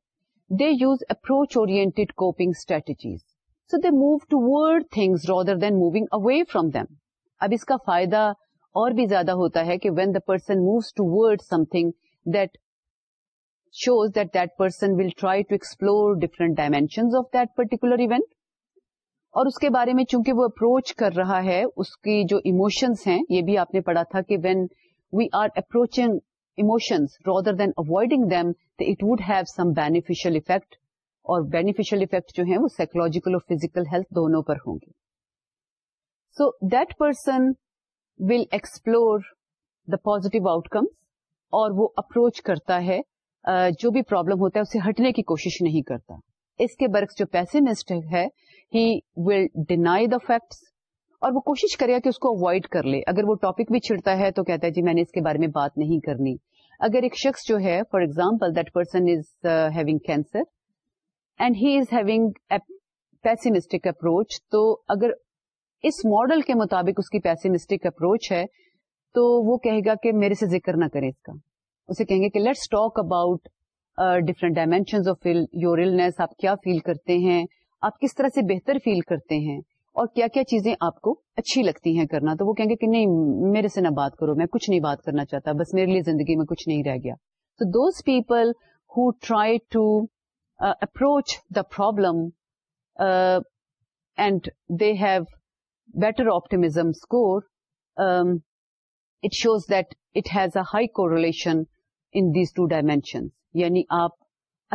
they use approach oriented coping strategies so they move toward things rather than moving away from them اب اس کا فائدہ اور بھی زیادہ ہوتا ہے کہ when the person moves toward something that shows that that person will try to explore different dimensions of that particular event اور اس کے بارے میں چونکہ وہ اپروچ کر رہا ہے اس کی جو اموشنس ہیں یہ بھی آپ نے پڑھا تھا کہ when we are approaching than avoiding them the it would have some beneficial effect اور بینیفیشل افیکٹ جو ہیں وہ سائکولوجیکل اور فیزیکل ہیلتھ دونوں پر ہوں گے so that person will explore the positive outcome اور وہ اپروچ کرتا ہے جو بھی پرابلم ہوتا ہے اسے ہٹنے کی کوشش نہیں کرتا اس کے برعکس جو پیسے ہے he will deny the facts اور وہ کوشش کرے کہ اس کو اوائڈ کر لے اگر وہ ٹاپک بھی چھڑتا ہے تو کہتا ہے جی میں نے اس کے بارے میں بات نہیں کرنی اگر ایک شخص جو ہے for example that person is having cancer and he is having pessimistic approach تو اگر اس ماڈل کے مطابق اس کی پیسمسٹک اپروچ ہے تو وہ کہے گا کہ میرے سے ذکر نہ کرے اس کا اسے کہیں گے کہ let's talk about different dimension of your آپ کیا فیل کرتے ہیں آپ کس طرح سے بہتر فیل کرتے ہیں اور کیا کیا چیزیں آپ کو اچھی لگتی ہیں کرنا تو وہ کہیں گے کہ نہیں میرے سے نہ بات کرو میں کچھ نہیں بات کرنا چاہتا بس میرے لیے زندگی میں کچھ نہیں رہ گیا so those people who try to approach the problem and they have better optimism score it shows that it has a high کو ان دیز ٹو ڈائمینشن یعنی آپ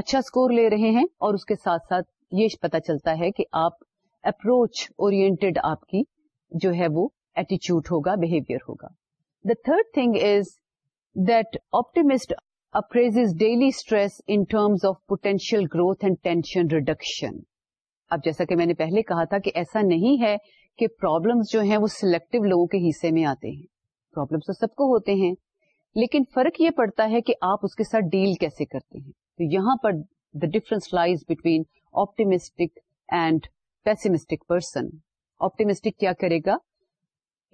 اچھا اسکور لے رہے ہیں اور اس کے ساتھ ساتھ یہ پتا چلتا ہے کہ آپ اپروچ اورینٹیڈ آپ کی جو ہے وہ ایٹیچیوڈ ہوگا بہیویئر ہوگا the third thing is that optimist appraise daily stress in terms of potential growth and tension reduction اب جیسا کہ میں نے پہلے کہا تھا کہ ایسا نہیں ہے کہ پرابلمس جو ہیں وہ سلیکٹو لوگوں کے حصے میں آتے ہیں پرابلمس تو سب کو ہوتے ہیں لیکن فرق یہ پڑتا ہے کہ آپ اس کے ساتھ ڈیل کیسے کرتے ہیں تو یہاں پر the difference lies between optimistic and pessimistic person optimistic کیا کرے گا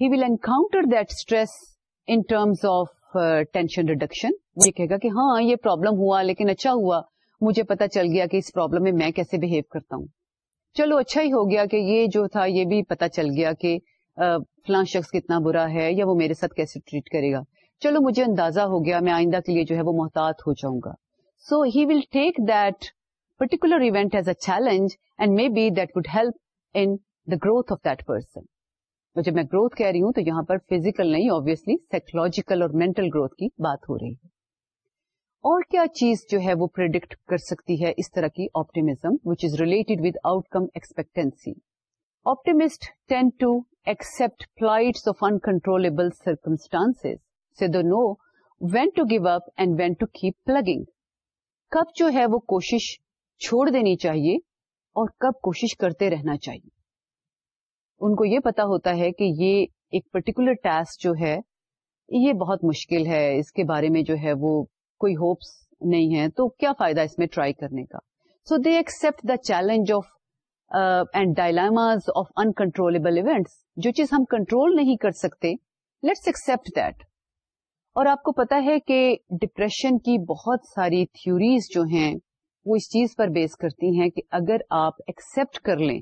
he will encounter that stress in terms of tension reduction یہ کہے گا کہ ہاں یہ پرابلم ہوا لیکن اچھا ہوا مجھے پتا چل گیا کہ اس پرابلم میں میں کیسے بہیو کرتا ہوں چلو اچھا ہی ہو گیا کہ یہ جو تھا یہ بھی پتا چل گیا کہ uh, فلاں شخص کتنا برا ہے یا وہ میرے ساتھ کیسے ٹریٹ کرے گا چلو مجھے اندازہ ہو گیا میں آئندہ کے لیے جو ہے وہ محتاط ہو جاؤں گا so he will take that particular event as a challenge and maybe that would help in the growth of that person جب میں گروتھ کہہ رہی ہوں تو یہاں پر فیزیکل نہیں آبیسلی سائیکولوجیکل اور مینٹل گروتھ کی بات ہو رہی ہے اور کیا چیز جو ہے وہ پرڈکٹ کر سکتی ہے اس طرح کی optimism which is related with outcome expectancy optimist tend to accept plight of uncontrollable circumstances کب جو ہے وہ کوشش چھوڑ دینی چاہیے اور کب کوشش کرتے رہنا چاہیے ان کو یہ پتا ہوتا ہے کہ یہ ایک پرٹیکولر ٹاسک جو ہے یہ بہت مشکل ہے اس کے بارے میں جو ہے وہ کوئی ہوپس نہیں ہے تو کیا فائدہ اس میں ٹرائی کرنے کا so they accept the challenge of and dilemmas of uncontrollable events جو چیز ہم کنٹرول نہیں کر سکتے لیٹس ایکسپٹ دیٹ اور آپ کو پتا ہے کہ ڈپریشن کی بہت ساری تھیوریز جو ہیں وہ اس چیز پر بیس کرتی ہیں کہ اگر آپ ایکسپٹ کر لیں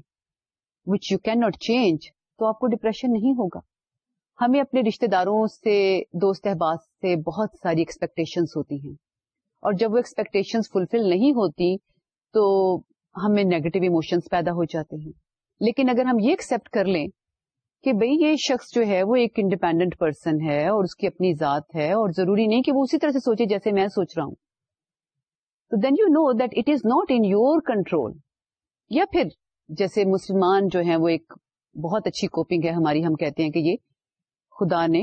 which you can not change تو آپ کو ڈپریشن نہیں ہوگا ہمیں اپنے رشتے داروں سے دوست احباب سے بہت ساری ایکسپیکٹیشنس ہوتی ہیں اور جب وہ ایکسپیکٹیشن فلفل نہیں ہوتی تو ہمیں نیگیٹو ایموشنس پیدا ہو جاتے ہیں لیکن اگر ہم یہ ایکسپٹ کر لیں کہ بھئی یہ شخص جو ہے وہ ایک انڈیپینڈنٹ پرسن ہے اور اس کی اپنی ذات ہے اور ضروری نہیں کہ وہ اسی طرح سے سوچے جیسے میں سوچ رہا ہوں تو then you know that it is not in your control یا پھر جیسے مسلمان جو ہیں وہ ایک بہت اچھی کوپنگ ہے ہماری ہم کہتے ہیں کہ یہ خدا نے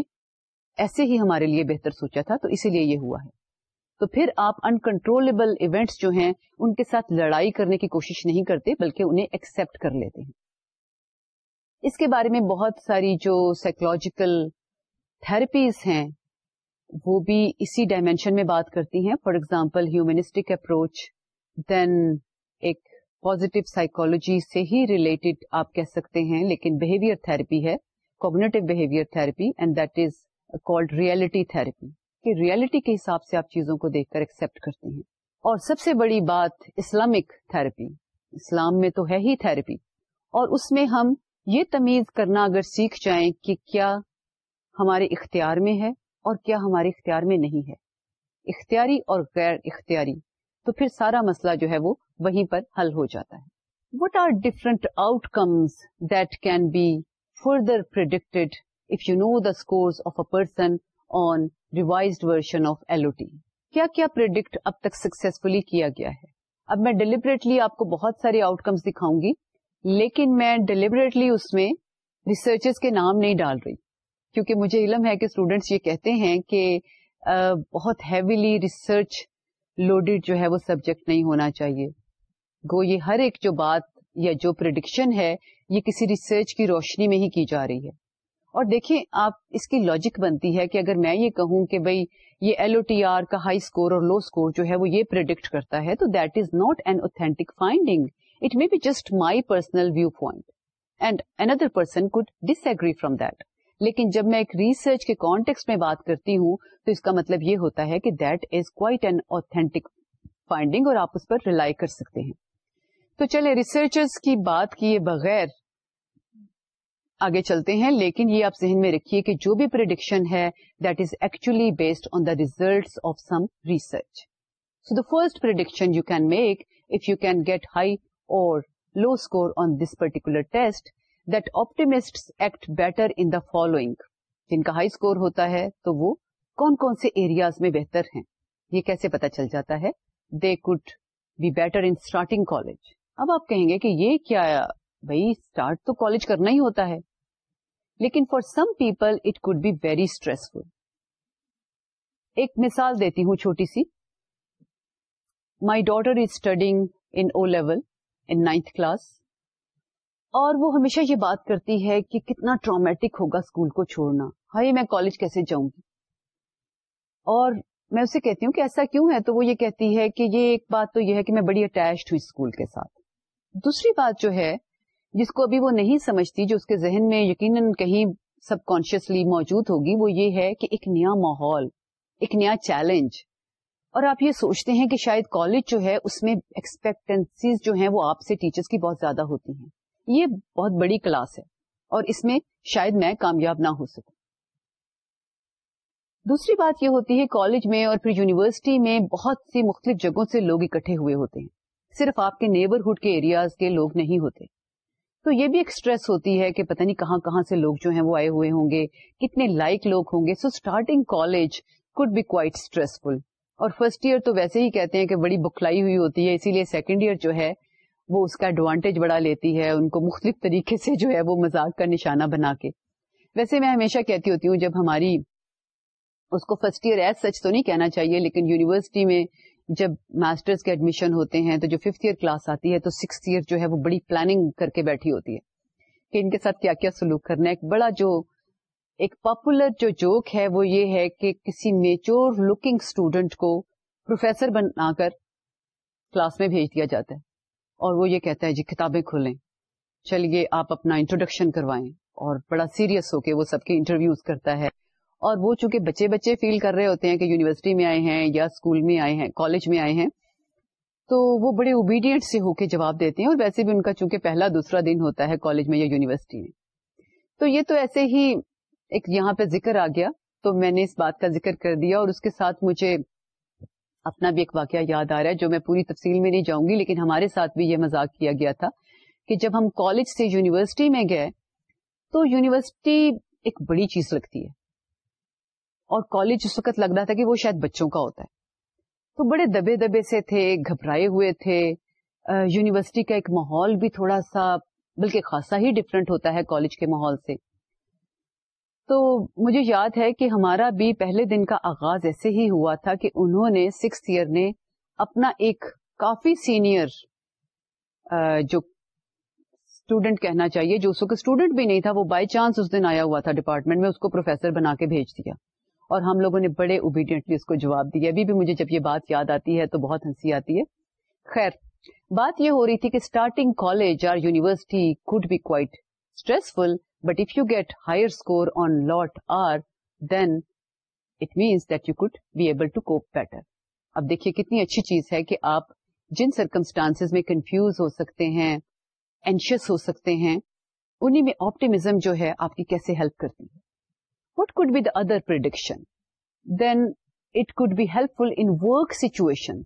ایسے ہی ہمارے لیے بہتر سوچا تھا تو اسی لیے یہ ہوا ہے تو پھر آپ انکنٹرولبل ایونٹس جو ہیں ان کے ساتھ لڑائی کرنے کی کوشش نہیں کرتے بلکہ انہیں ایکسپٹ کر لیتے ہیں اس کے بارے میں بہت ساری جو سائیکولوجیکل تھراپیز ہیں وہ بھی اسی ڈائمینشن میں بات کرتی ہیں for example humanistic positive psychology سے ہی ریلیٹڈ آپ کہہ سکتے ہیں لیکن بہیویئر تھراپی ہے cognitive behaviour therapy and that is called reality therapy کہ ریئلٹی کے حساب سے آپ چیزوں کو دیکھ کر ایکسپٹ کرتے ہیں اور سب سے بڑی بات اسلامک تھراپی اسلام میں تو ہے ہی تھراپی اور اس میں ہم یہ تمیز کرنا اگر سیکھ جائیں کہ کیا ہمارے اختیار میں ہے اور کیا ہمارے اختیار میں نہیں ہے اختیاری اور غیر اختیاری تو پھر سارا مسئلہ جو ہے وہ وہیں پر حل ہو جاتا ہے what are different outcomes that can be further predicted if you know the score of a person on revise version of LOT کیا کیا پرڈکٹ اب تک سکسیسفلی کیا گیا ہے اب میں ڈیلیبریٹلی آپ کو بہت سارے آؤٹ کمس دکھاؤں گی لیکن میں ڈیلیبریٹلی اس میں ریسرچز کے نام نہیں ڈال رہی کیونکہ مجھے علم ہے کہ اسٹوڈینٹس یہ کہتے ہیں کہ بہت ہیویلی ریسرچ لوڈیڈ جو ہے وہ سبجیکٹ نہیں ہونا چاہیے گو یہ ہر ایک جو بات یا جو پرڈکشن ہے یہ کسی ریسرچ کی روشنی میں ہی کی جا رہی ہے اور دیکھیں آپ اس کی لاجک بنتی ہے کہ اگر میں یہ کہوں کہ بھائی یہ ایل او ٹی آر کا ہائی اسکور اور لو اسکور جو ہے وہ یہ پرڈکٹ کرتا ہے تو that is not an authentic finding it may be just my personal view point and another person could disagree from that لیکن جب میں ایک ریسرچ کے کانٹیکس میں بات کرتی ہوں تو اس کا مطلب یہ ہوتا ہے کہ that is quite an authentic finding اور آپ اس پر ریلائی کر سکتے ہیں تو چلے ریسرچرس کی بات کیے بغیر آگے چلتے ہیں لیکن یہ آپ ذہن میں رکھیے کہ جو بھی پرڈکشن ہے that is actually based on the result of some research so the first prediction you can make if you can get high or low score on this particular test that optimists act better in the following جن کا high score ہوتا ہے تو وہ کون کون سے areas میں بہتر ہیں یہ کیسے پتا چل جاتا ہے they could be better in starting college اب آپ کہیں گے کہ یہ کیا بھائی اسٹارٹ تو کالج کرنا ہی ہوتا ہے لیکن for some people it could be very stressful ایک مثال دیتی ہوں چھوٹی سی my daughter is studying in O level ninth class اور وہ ہمیشہ یہ بات کرتی ہے کہ کتنا ٹرامیٹک ہوگا اسکول کو چھوڑنا ہائی میں کالج کیسے جاؤں گی اور میں اسے کہتی ہوں کہ ایسا کیوں ہے تو وہ یہ کہتی ہے کہ یہ ایک بات تو یہ ہے کہ میں بڑی اٹیچڈ ہوں اسکول کے ساتھ دوسری بات جو ہے جس کو ابھی وہ نہیں سمجھتی جو اس کے ذہن میں یقیناً کہیں سب کانشیسلی موجود ہوگی وہ یہ ہے کہ ایک نیا ماحول ایک نیا چیلنج اور آپ یہ سوچتے ہیں کہ شاید کالج جو ہے اس میں ایکسپیکٹینسیز جو ہیں وہ آپ سے ٹیچرس کی بہت زیادہ ہوتی ہیں یہ بہت بڑی کلاس ہے اور اس میں شاید میں کامیاب نہ ہو سکوں دوسری بات یہ ہوتی ہے کالج میں اور پھر یونیورسٹی میں بہت سی مختلف جگہوں سے لوگ اکٹھے ہوئے ہوتے ہیں صرف آپ کے نیبرہڈ کے ایریاز کے لوگ نہیں ہوتے تو یہ بھی ایک اسٹریس ہوتی ہے کہ پتہ نہیں کہاں کہاں سے لوگ جو ہیں وہ آئے ہوئے ہوں گے کتنے لائک لوگ ہوں گے so starting college could be quite stressful اور فرسٹ ایئر تو ویسے ہی کہتے ہیں کہ بڑی بکھلائی ہوئی ہوتی ہے اسی لیے سیکنڈ ایئر جو ہے وہ اس کا ایڈوانٹیج بڑا لیتی ہے ان کو مختلف طریقے سے جو ہے وہ مزاق کا نشانہ بنا کے ویسے میں ہمیشہ کہتی ہوتی ہوں جب ہماری اس کو فرسٹ ایئر ایز سچ تو نہیں کہنا چاہیے لیکن یونیورسٹی میں جب ماسٹرز کے ایڈمیشن ہوتے ہیں تو جو ففتھ ایئر کلاس آتی ہے تو سکس ایئر جو ہے وہ بڑی پلاننگ کر کے بیٹھی ہوتی ہے کہ ان کے ساتھ کیا کیا سلوک کرنا ہے ایک بڑا جو ایک پاپولر جو جوک ہے وہ یہ ہے کہ کسی میچور لکنگ اسٹوڈینٹ کو پروفیسر بنا کر کلاس میں بھیج دیا جاتا ہے اور وہ یہ کہتا ہے جی کتابیں کھولیں چلیے آپ اپنا انٹروڈکشن کروائیں اور بڑا سیریس ہو کے وہ سب کے انٹرویوز کرتا ہے اور وہ چونکہ بچے بچے فیل کر رہے ہوتے ہیں کہ یونیورسٹی میں آئے ہیں یا اسکول میں آئے ہیں کالج میں آئے ہیں تو وہ بڑے اوبیڈینٹ سے ہو کے جواب دیتے ہیں اور ویسے بھی ان کا چونکہ پہلا دوسرا دن ہوتا ہے کالج میں یا یونیورسٹی میں تو یہ تو ایسے ہی ایک یہاں پہ ذکر آ گیا تو میں نے اس بات کا ذکر کر دیا اور اس کے ساتھ مجھے اپنا بھی ایک واقعہ یاد آ رہا ہے جو میں پوری تفصیل میں نہیں جاؤں گی لیکن ہمارے ساتھ بھی یہ مذاق کیا گیا تھا کہ جب ہم کالج سے یونیورسٹی میں گئے تو یونیورسٹی ایک بڑی چیز لگتی ہے اور کالج اس وقت لگ رہا تھا کہ وہ شاید بچوں کا ہوتا ہے تو بڑے دبے دبے سے تھے گھبرائے ہوئے تھے یونیورسٹی کا ایک ماحول بھی تھوڑا سا بلکہ خاصا ہی ڈفرینٹ ہوتا ہے کالج کے ماحول سے تو مجھے یاد ہے کہ ہمارا بھی پہلے دن کا آغاز ایسے ہی ہوا تھا کہ انہوں نے سکس ایئر نے اپنا ایک کافی سینئر جو اسٹوڈنٹ کہنا چاہیے جو اس کو اسٹوڈنٹ بھی نہیں تھا وہ بائی چانس اس دن آیا ہوا تھا ڈپارٹمنٹ میں اس کو پروفیسر بنا کے بھیج دیا اور ہم لوگوں نے بڑے اوبیڈینٹلی اس کو جواب دیا ابھی بھی مجھے جب یہ بات یاد آتی ہے تو بہت ہنسی آتی ہے خیر بات یہ ہو رہی تھی کہ اسٹارٹنگ کالج اور university could be quite stressful ٹ higher score on LOT R then it means that you could be able to cope better اب دیکھیے کتنی اچھی چیز ہے کہ آپ جن سرکمسٹانس میں کنفیوز ہو سکتے ہیں اینشیس ہو سکتے ہیں انہیں میں آپٹیمزم جو ہے آپ کی کیسے ہیلپ کرتی ہے what could be the other prediction then it could be helpful in work situation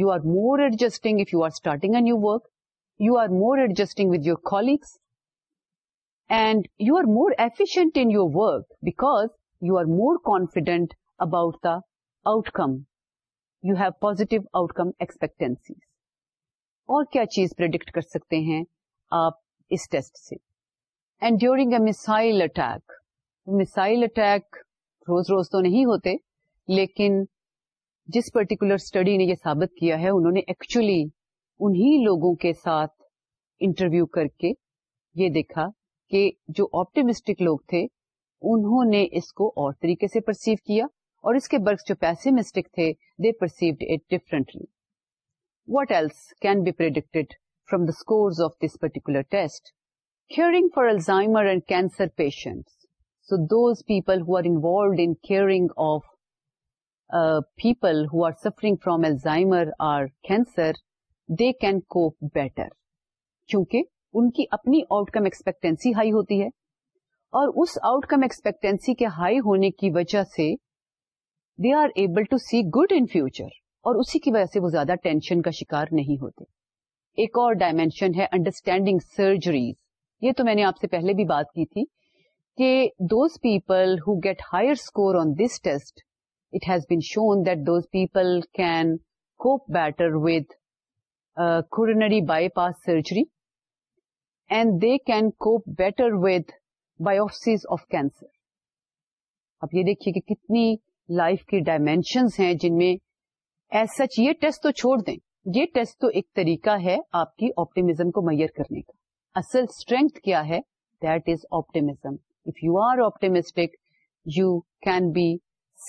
you are more adjusting if you are starting a new work you are more adjusting with your colleagues and you are more efficient in your week you are more confident about the outcome you have positive outcome expectancy اور کیا چیز predict کر سکتے ہیں آپ اس test سے and during a missile attack missile attack روز روز تو نہیں ہوتے لیکن جس پرٹیکولر اسٹڈی نے یہ ثابت کیا ہے انہوں نے ایکچولی انہی لوگوں کے ساتھ انٹرویو کر کے یہ دیکھا کہ جو آپٹیمسٹک لوگ تھے انہوں نے اس کو اور طریقے سے پرسیو کیا اور اس کے برکس جو پیسمسٹک تھے they perceived it differently what else can be predicted from the scores of this particular test caring for Alzheimer and cancer patients so those people who are involved in caring of Uh, people who are suffering from Alzheimer or cancer, they can cope better. Because ان کی اپنی outcome expectancy high ہوتی ہے اور اس outcome expectancy کے high ہونے کی وجہ سے they are able to see good in future اور اسی کی وجہ سے وہ زیادہ ٹینشن کا شکار نہیں ہوتے ایک اور ڈائمینشن ہے انڈرسٹینڈنگ سرجریز یہ تو میں نے آپ سے پہلے بھی بات کی تھی کہ those people who get higher score on this test it has been shown that those people can cope better with coronary bypass surgery and they can cope better with biopsies of cancer اب یہ دیکھیے کہ کتنی life کی dimension ہیں جن میں as such یہ ٹیسٹ تو چھوڑ دیں یہ ٹیسٹ تو ایک طریقہ ہے آپ کی آپٹیمزم کو میئر کرنے کا اصل اسٹرینتھ کیا ہے that is optimism if you are optimistic you can be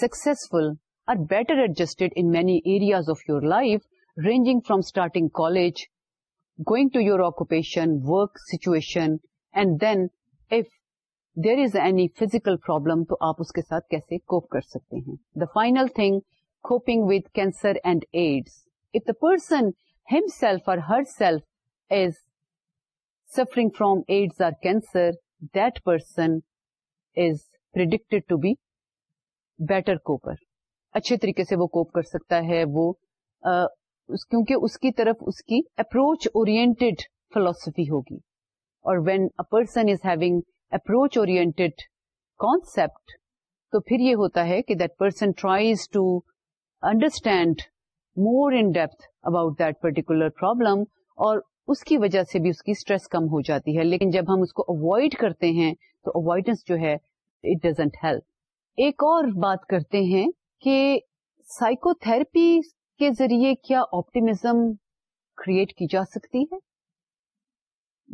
successful or better adjust in many areas of your life ranging from starting college going to your occupation work situation and then if there is any physical problem تو آپ اس کے ساتھ کیسے cope کر سکتے ہیں the final thing coping with cancer and AIDS if the person himself اور herself is suffering from AIDS or cancer that person is predicted to better coper اچھے طریقے سے وہ کوپ کر سکتا ہے وہ کیونکہ اس کی طرف اس کی اپروچ اورینٹیڈ فلوسفی ہوگی اور when a person is having approach oriented تو پھر یہ ہوتا ہے کہ that that person tries to understand more in depth about particular problem اور اس کی وجہ سے بھی اس کی اسٹریس کم ہو جاتی ہے لیکن جب ہم اس کو اوائڈ کرتے ہیں تو اوائڈنس جو ہے اٹ ڈزنٹ ہیلپ ایک اور بات کرتے ہیں کہ سائکو تھرپی کے ذریعے کیا آپٹیمزم کریٹ کی جا سکتی ہے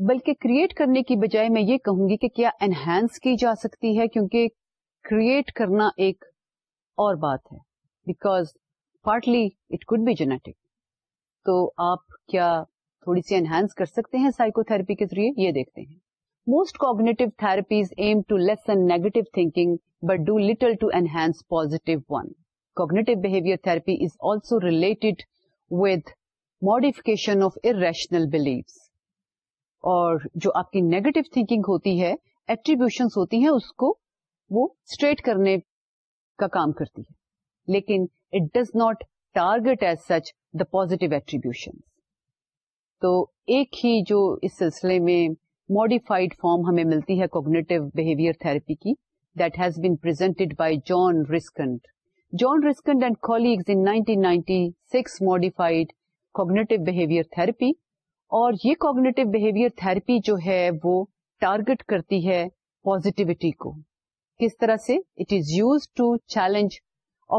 بلکہ کریٹ کرنے کی بجائے میں یہ کہوں گی کہ کیا انہینس کی جا سکتی ہے کیونکہ کریٹ کرنا ایک اور بات ہے because partly it could be genetic تو آپ کیا تھوڑی سی انہینس کر سکتے ہیں سائیکو تھراپی کے ذریعے یہ دیکھتے ہیں most cognitive therapies aim to lessen negative thinking but do little to enhance positive one کوگنیپیز also relate واڈیفکیشنل بلیفس اور جو آپ کی نیگیٹو تھنکنگ ہوتی ہے ایٹریبیوشن ہوتی ہیں اس کو وہ اسٹریٹ کرنے کا کام کرتی ہے لیکن it does not target as such the positive attribution تو ایک ہی جو اس سلسلے میں ماڈیفائڈ فارم ہمیں ملتی ہے کوگنیٹو بہیویئر تھراپی کی that has been presented by John Riskind John Riskand and colleagues in 1996 modified cognitive behavior therapy اور یہ کوگنیٹو بہیویئر تھراپی جو ہے وہ ٹارگٹ کرتی ہے پوزیٹیوٹی کو کس طرح سے it is used to challenge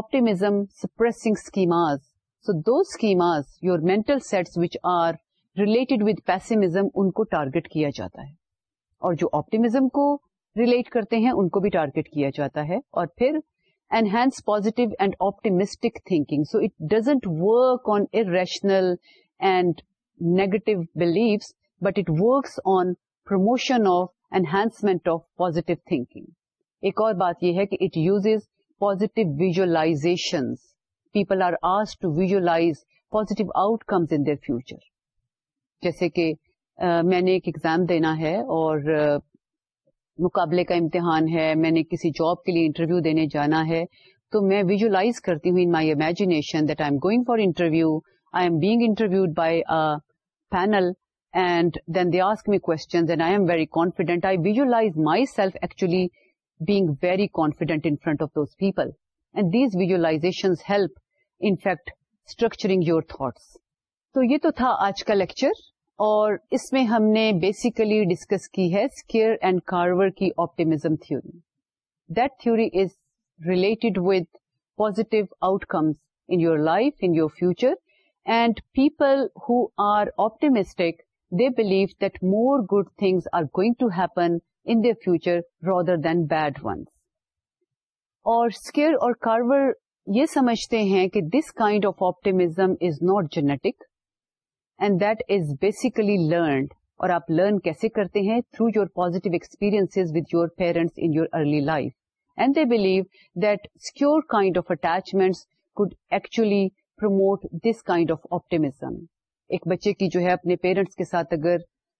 optimism suppressing schemas so do schemas your mental sets which are related with pessimism ان کو ٹارگٹ کیا جاتا ہے اور جو آپٹیمزم کو ریلیٹ کرتے ہیں ان کو بھی ٹارگٹ کیا جاتا ہے اور پھر enhance positive and optimistic thinking so it doesn't work on irrational and negative beliefs but it works on promotion of enhancement of positive thinking ایک اور بات یہ ہے کہ it uses positive visualisations people are as to ویژ positive outcomes in future جیسے کہ میں نے ایک ایگزام دینا ہے اور مقابلے کا امتحان ہے میں نے کسی جاب کے لیے انٹرویو دینے جانا ہے تو میں ویژلائز کرتی ہوں in my that I am going for interview I am being interview panel and then they ask me question and I am very confident I visualise myself actually being very confident of those people and these visualisation help in fact structuring your thoughts تو یہ تو تھا آج کا lecture اور اس میں ہم نے بیسیکلی ڈسکس کی ہے اسکیئر اینڈ کارور کی optimism that theory is related with positive outcomes in your life in your future and people who are optimistic they believe that more good things are going to happen in the future rather than bad ones اور Scheier اور Carver یہ سمجھتے ہیں کہ this kind of optimism is not genetic and that is basically learned اور آپ learn کیسے کرتے ہیں through your positive experience with your parents in your early life and they believe that secure kind of attachments could actually promote this kind of optimism ایک بچے کی جو ہے اپنے پیرنٹس کے ساتھ اگر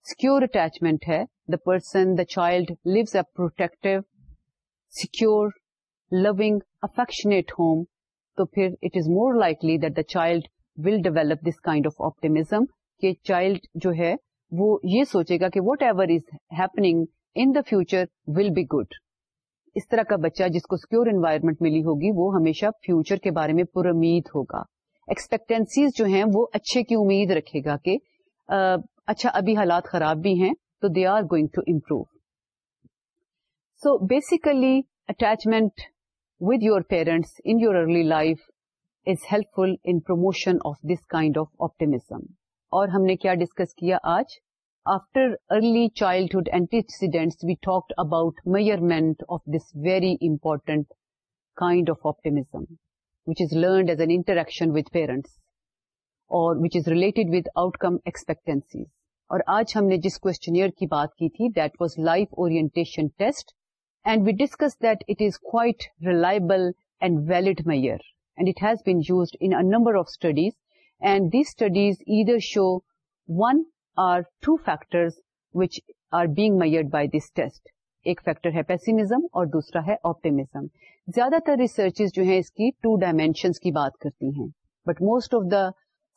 سیکور اٹیچمنٹ ہے the person the child lives a protective secure loving affectionate home تو پھر it is more likely that the child will develop this kind of optimism کہ چائلڈ جو ہے وہ یہ سوچے گا کہ whatever is happening in the future will be good اس طرح کا بچہ جس کو سیکور انوائرمنٹ ملی ہوگی وہ ہمیشہ فیوچر کے بارے میں پر امید ہوگا ایکسپیکٹینسیز جو ہیں وہ اچھے کی امید رکھے گا کہ اچھا ابھی حالات خراب بھی ہیں تو they are going to improve so basically attachment with your parents in your early life اور ہم نے کیا ڈسکس کیا آج after early childhood antecedents we talk about measurement of this very important kind of optimism which is learned as an interaction with parents اور which is related with outcome expectancies اور آج ہم نے جس کوشچنئر کی بات کی تھی that was life test and we discuss that it is quite reliable and valid measure and it has used of studies and these show one or two factored by this test ایک factor ہے pessimism اور دوسرا ہے optimism زیادہ تر researches جو ہیں اس کی ٹو ڈائمینشنس کی بات کرتی ہیں but most of the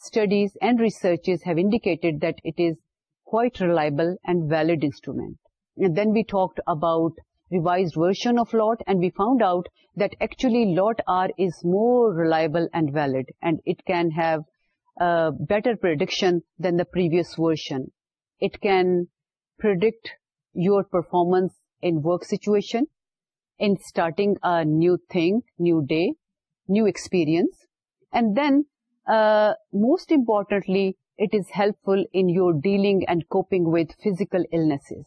studies and research have indicated that it is quite reliable and valid instrument then we talk about revised version of Lot, and we found out that actually Lot R is more reliable and valid, and it can have a better prediction than the previous version. It can predict your performance in work situation, in starting a new thing, new day, new experience, and then uh, most importantly, it is helpful in your dealing and coping with physical illnesses.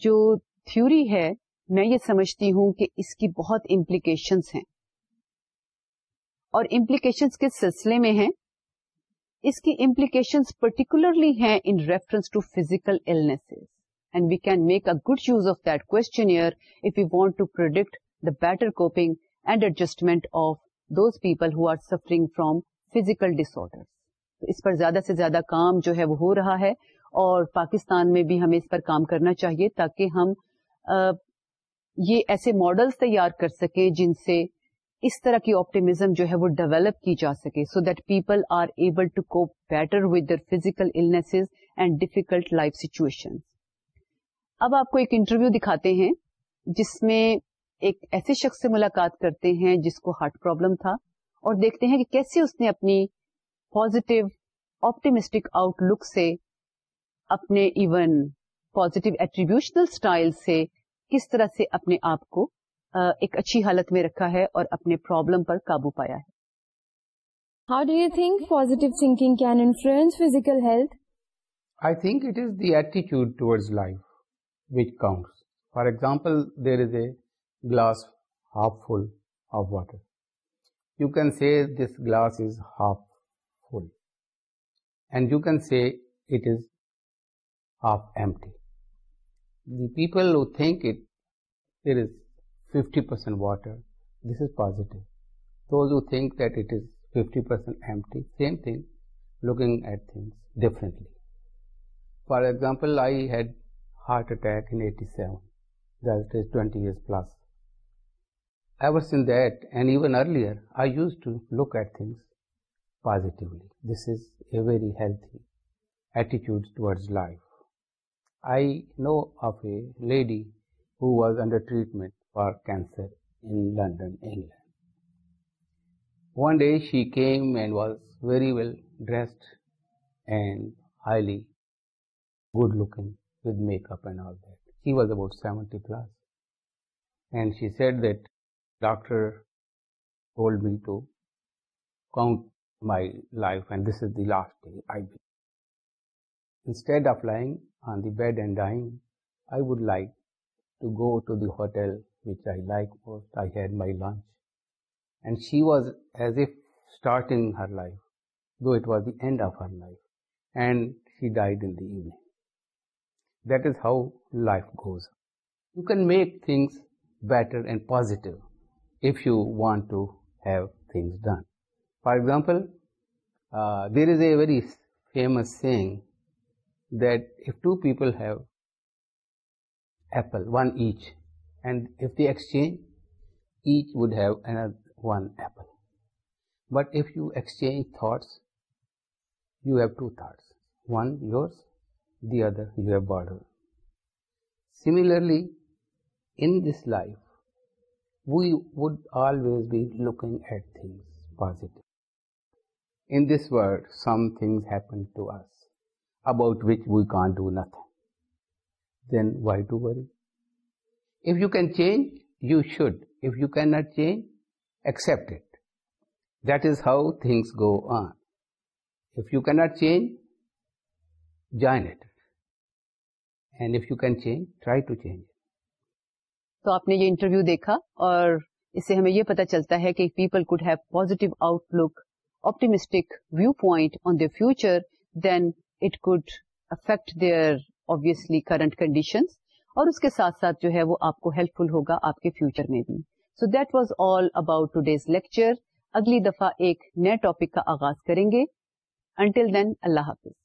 جو theory ہے میں یہ سمجھتی ہوں کہ اس کی بہت implications ہیں اور امپلیکیشنس کس سلسلے میں ہیں اس کی امپلیکیشنس پرٹیکولرلی ہیں in reference to physical and we can make a good use of that questionnaire if you want to predict the better coping and adjustment of those people who are suffering from physical disorder اس پر زیادہ سے زیادہ کام جو ہے وہ ہو رہا ہے اور پاکستان میں بھی ہمیں اس پر کام کرنا چاہیے تاکہ ہم یہ ایسے ماڈلس تیار کر سکیں جن سے اس طرح کی آپٹیمزم جو ہے وہ ڈیولپ کی جا سکے so that people are able to cope better with their physical illness and difficult life situation اب آپ کو ایک انٹرویو دکھاتے ہیں جس میں ایک ایسے شخص سے ملاقات کرتے ہیں جس کو ہارٹ پرابلم تھا اور دیکھتے ہیں کہ کیسے اس نے اپنی پازیٹو آپٹیمسٹک آؤٹ لک سے اپنے ایون پازیٹیو ایٹریبیوشنل اسٹائل سے کس طرح سے اپنے آپ کو ایک اچھی حالت میں رکھا ہے اور اپنے پرابلم پر قابو پایا ہے how do you think positive thinking can influence physical health I think it is the ایٹیچیوڈ towards life which counts for example there is a glass half full of water you can see this glass is half full and you can see it is of empty. The people who think it is 50% water, this is positive. Those who think that it is 50% empty, same thing, looking at things differently. For example, I had heart attack in 87, that is 20 years plus. Ever since that, and even earlier, I used to look at things positively. This is a very healthy attitude towards life. I know of a lady who was under treatment for cancer in London, England. One day she came and was very well dressed and highly good looking with makeup and all that. She was about 70+. And she said that doctor told me to count my life and this is the last day I live. Instead of lying, on the bed and dying, I would like to go to the hotel which I like most. I had my lunch. And she was as if starting her life, though it was the end of her life. And she died in the evening. That is how life goes. You can make things better and positive if you want to have things done. For example, uh, there is a very famous saying that if two people have apple, one each, and if they exchange, each would have another one apple. But if you exchange thoughts, you have two thoughts, one yours, the other you have borrowed. Similarly, in this life, we would always be looking at things positive. In this world, some things happen to us about which we can't do nothing then why change you should if you can not change accept how things go on you can't change and if you can change try to change تو آپ نے یہ interview دیکھا اور اس سے ہمیں یہ پتا چلتا ہے کہ people could have positive outlook آپ point on the future then it could affect their obviously current conditions اور اس کے ساتھ ساتھ جو ہے وہ آپ کو ہیلپ فل ہوگا آپ کے فیوچر میں بھی so that was all about today's lecture اگلی دفعہ ایک نئے ٹاپک کا آغاز کریں گے انٹل دین اللہ حافظ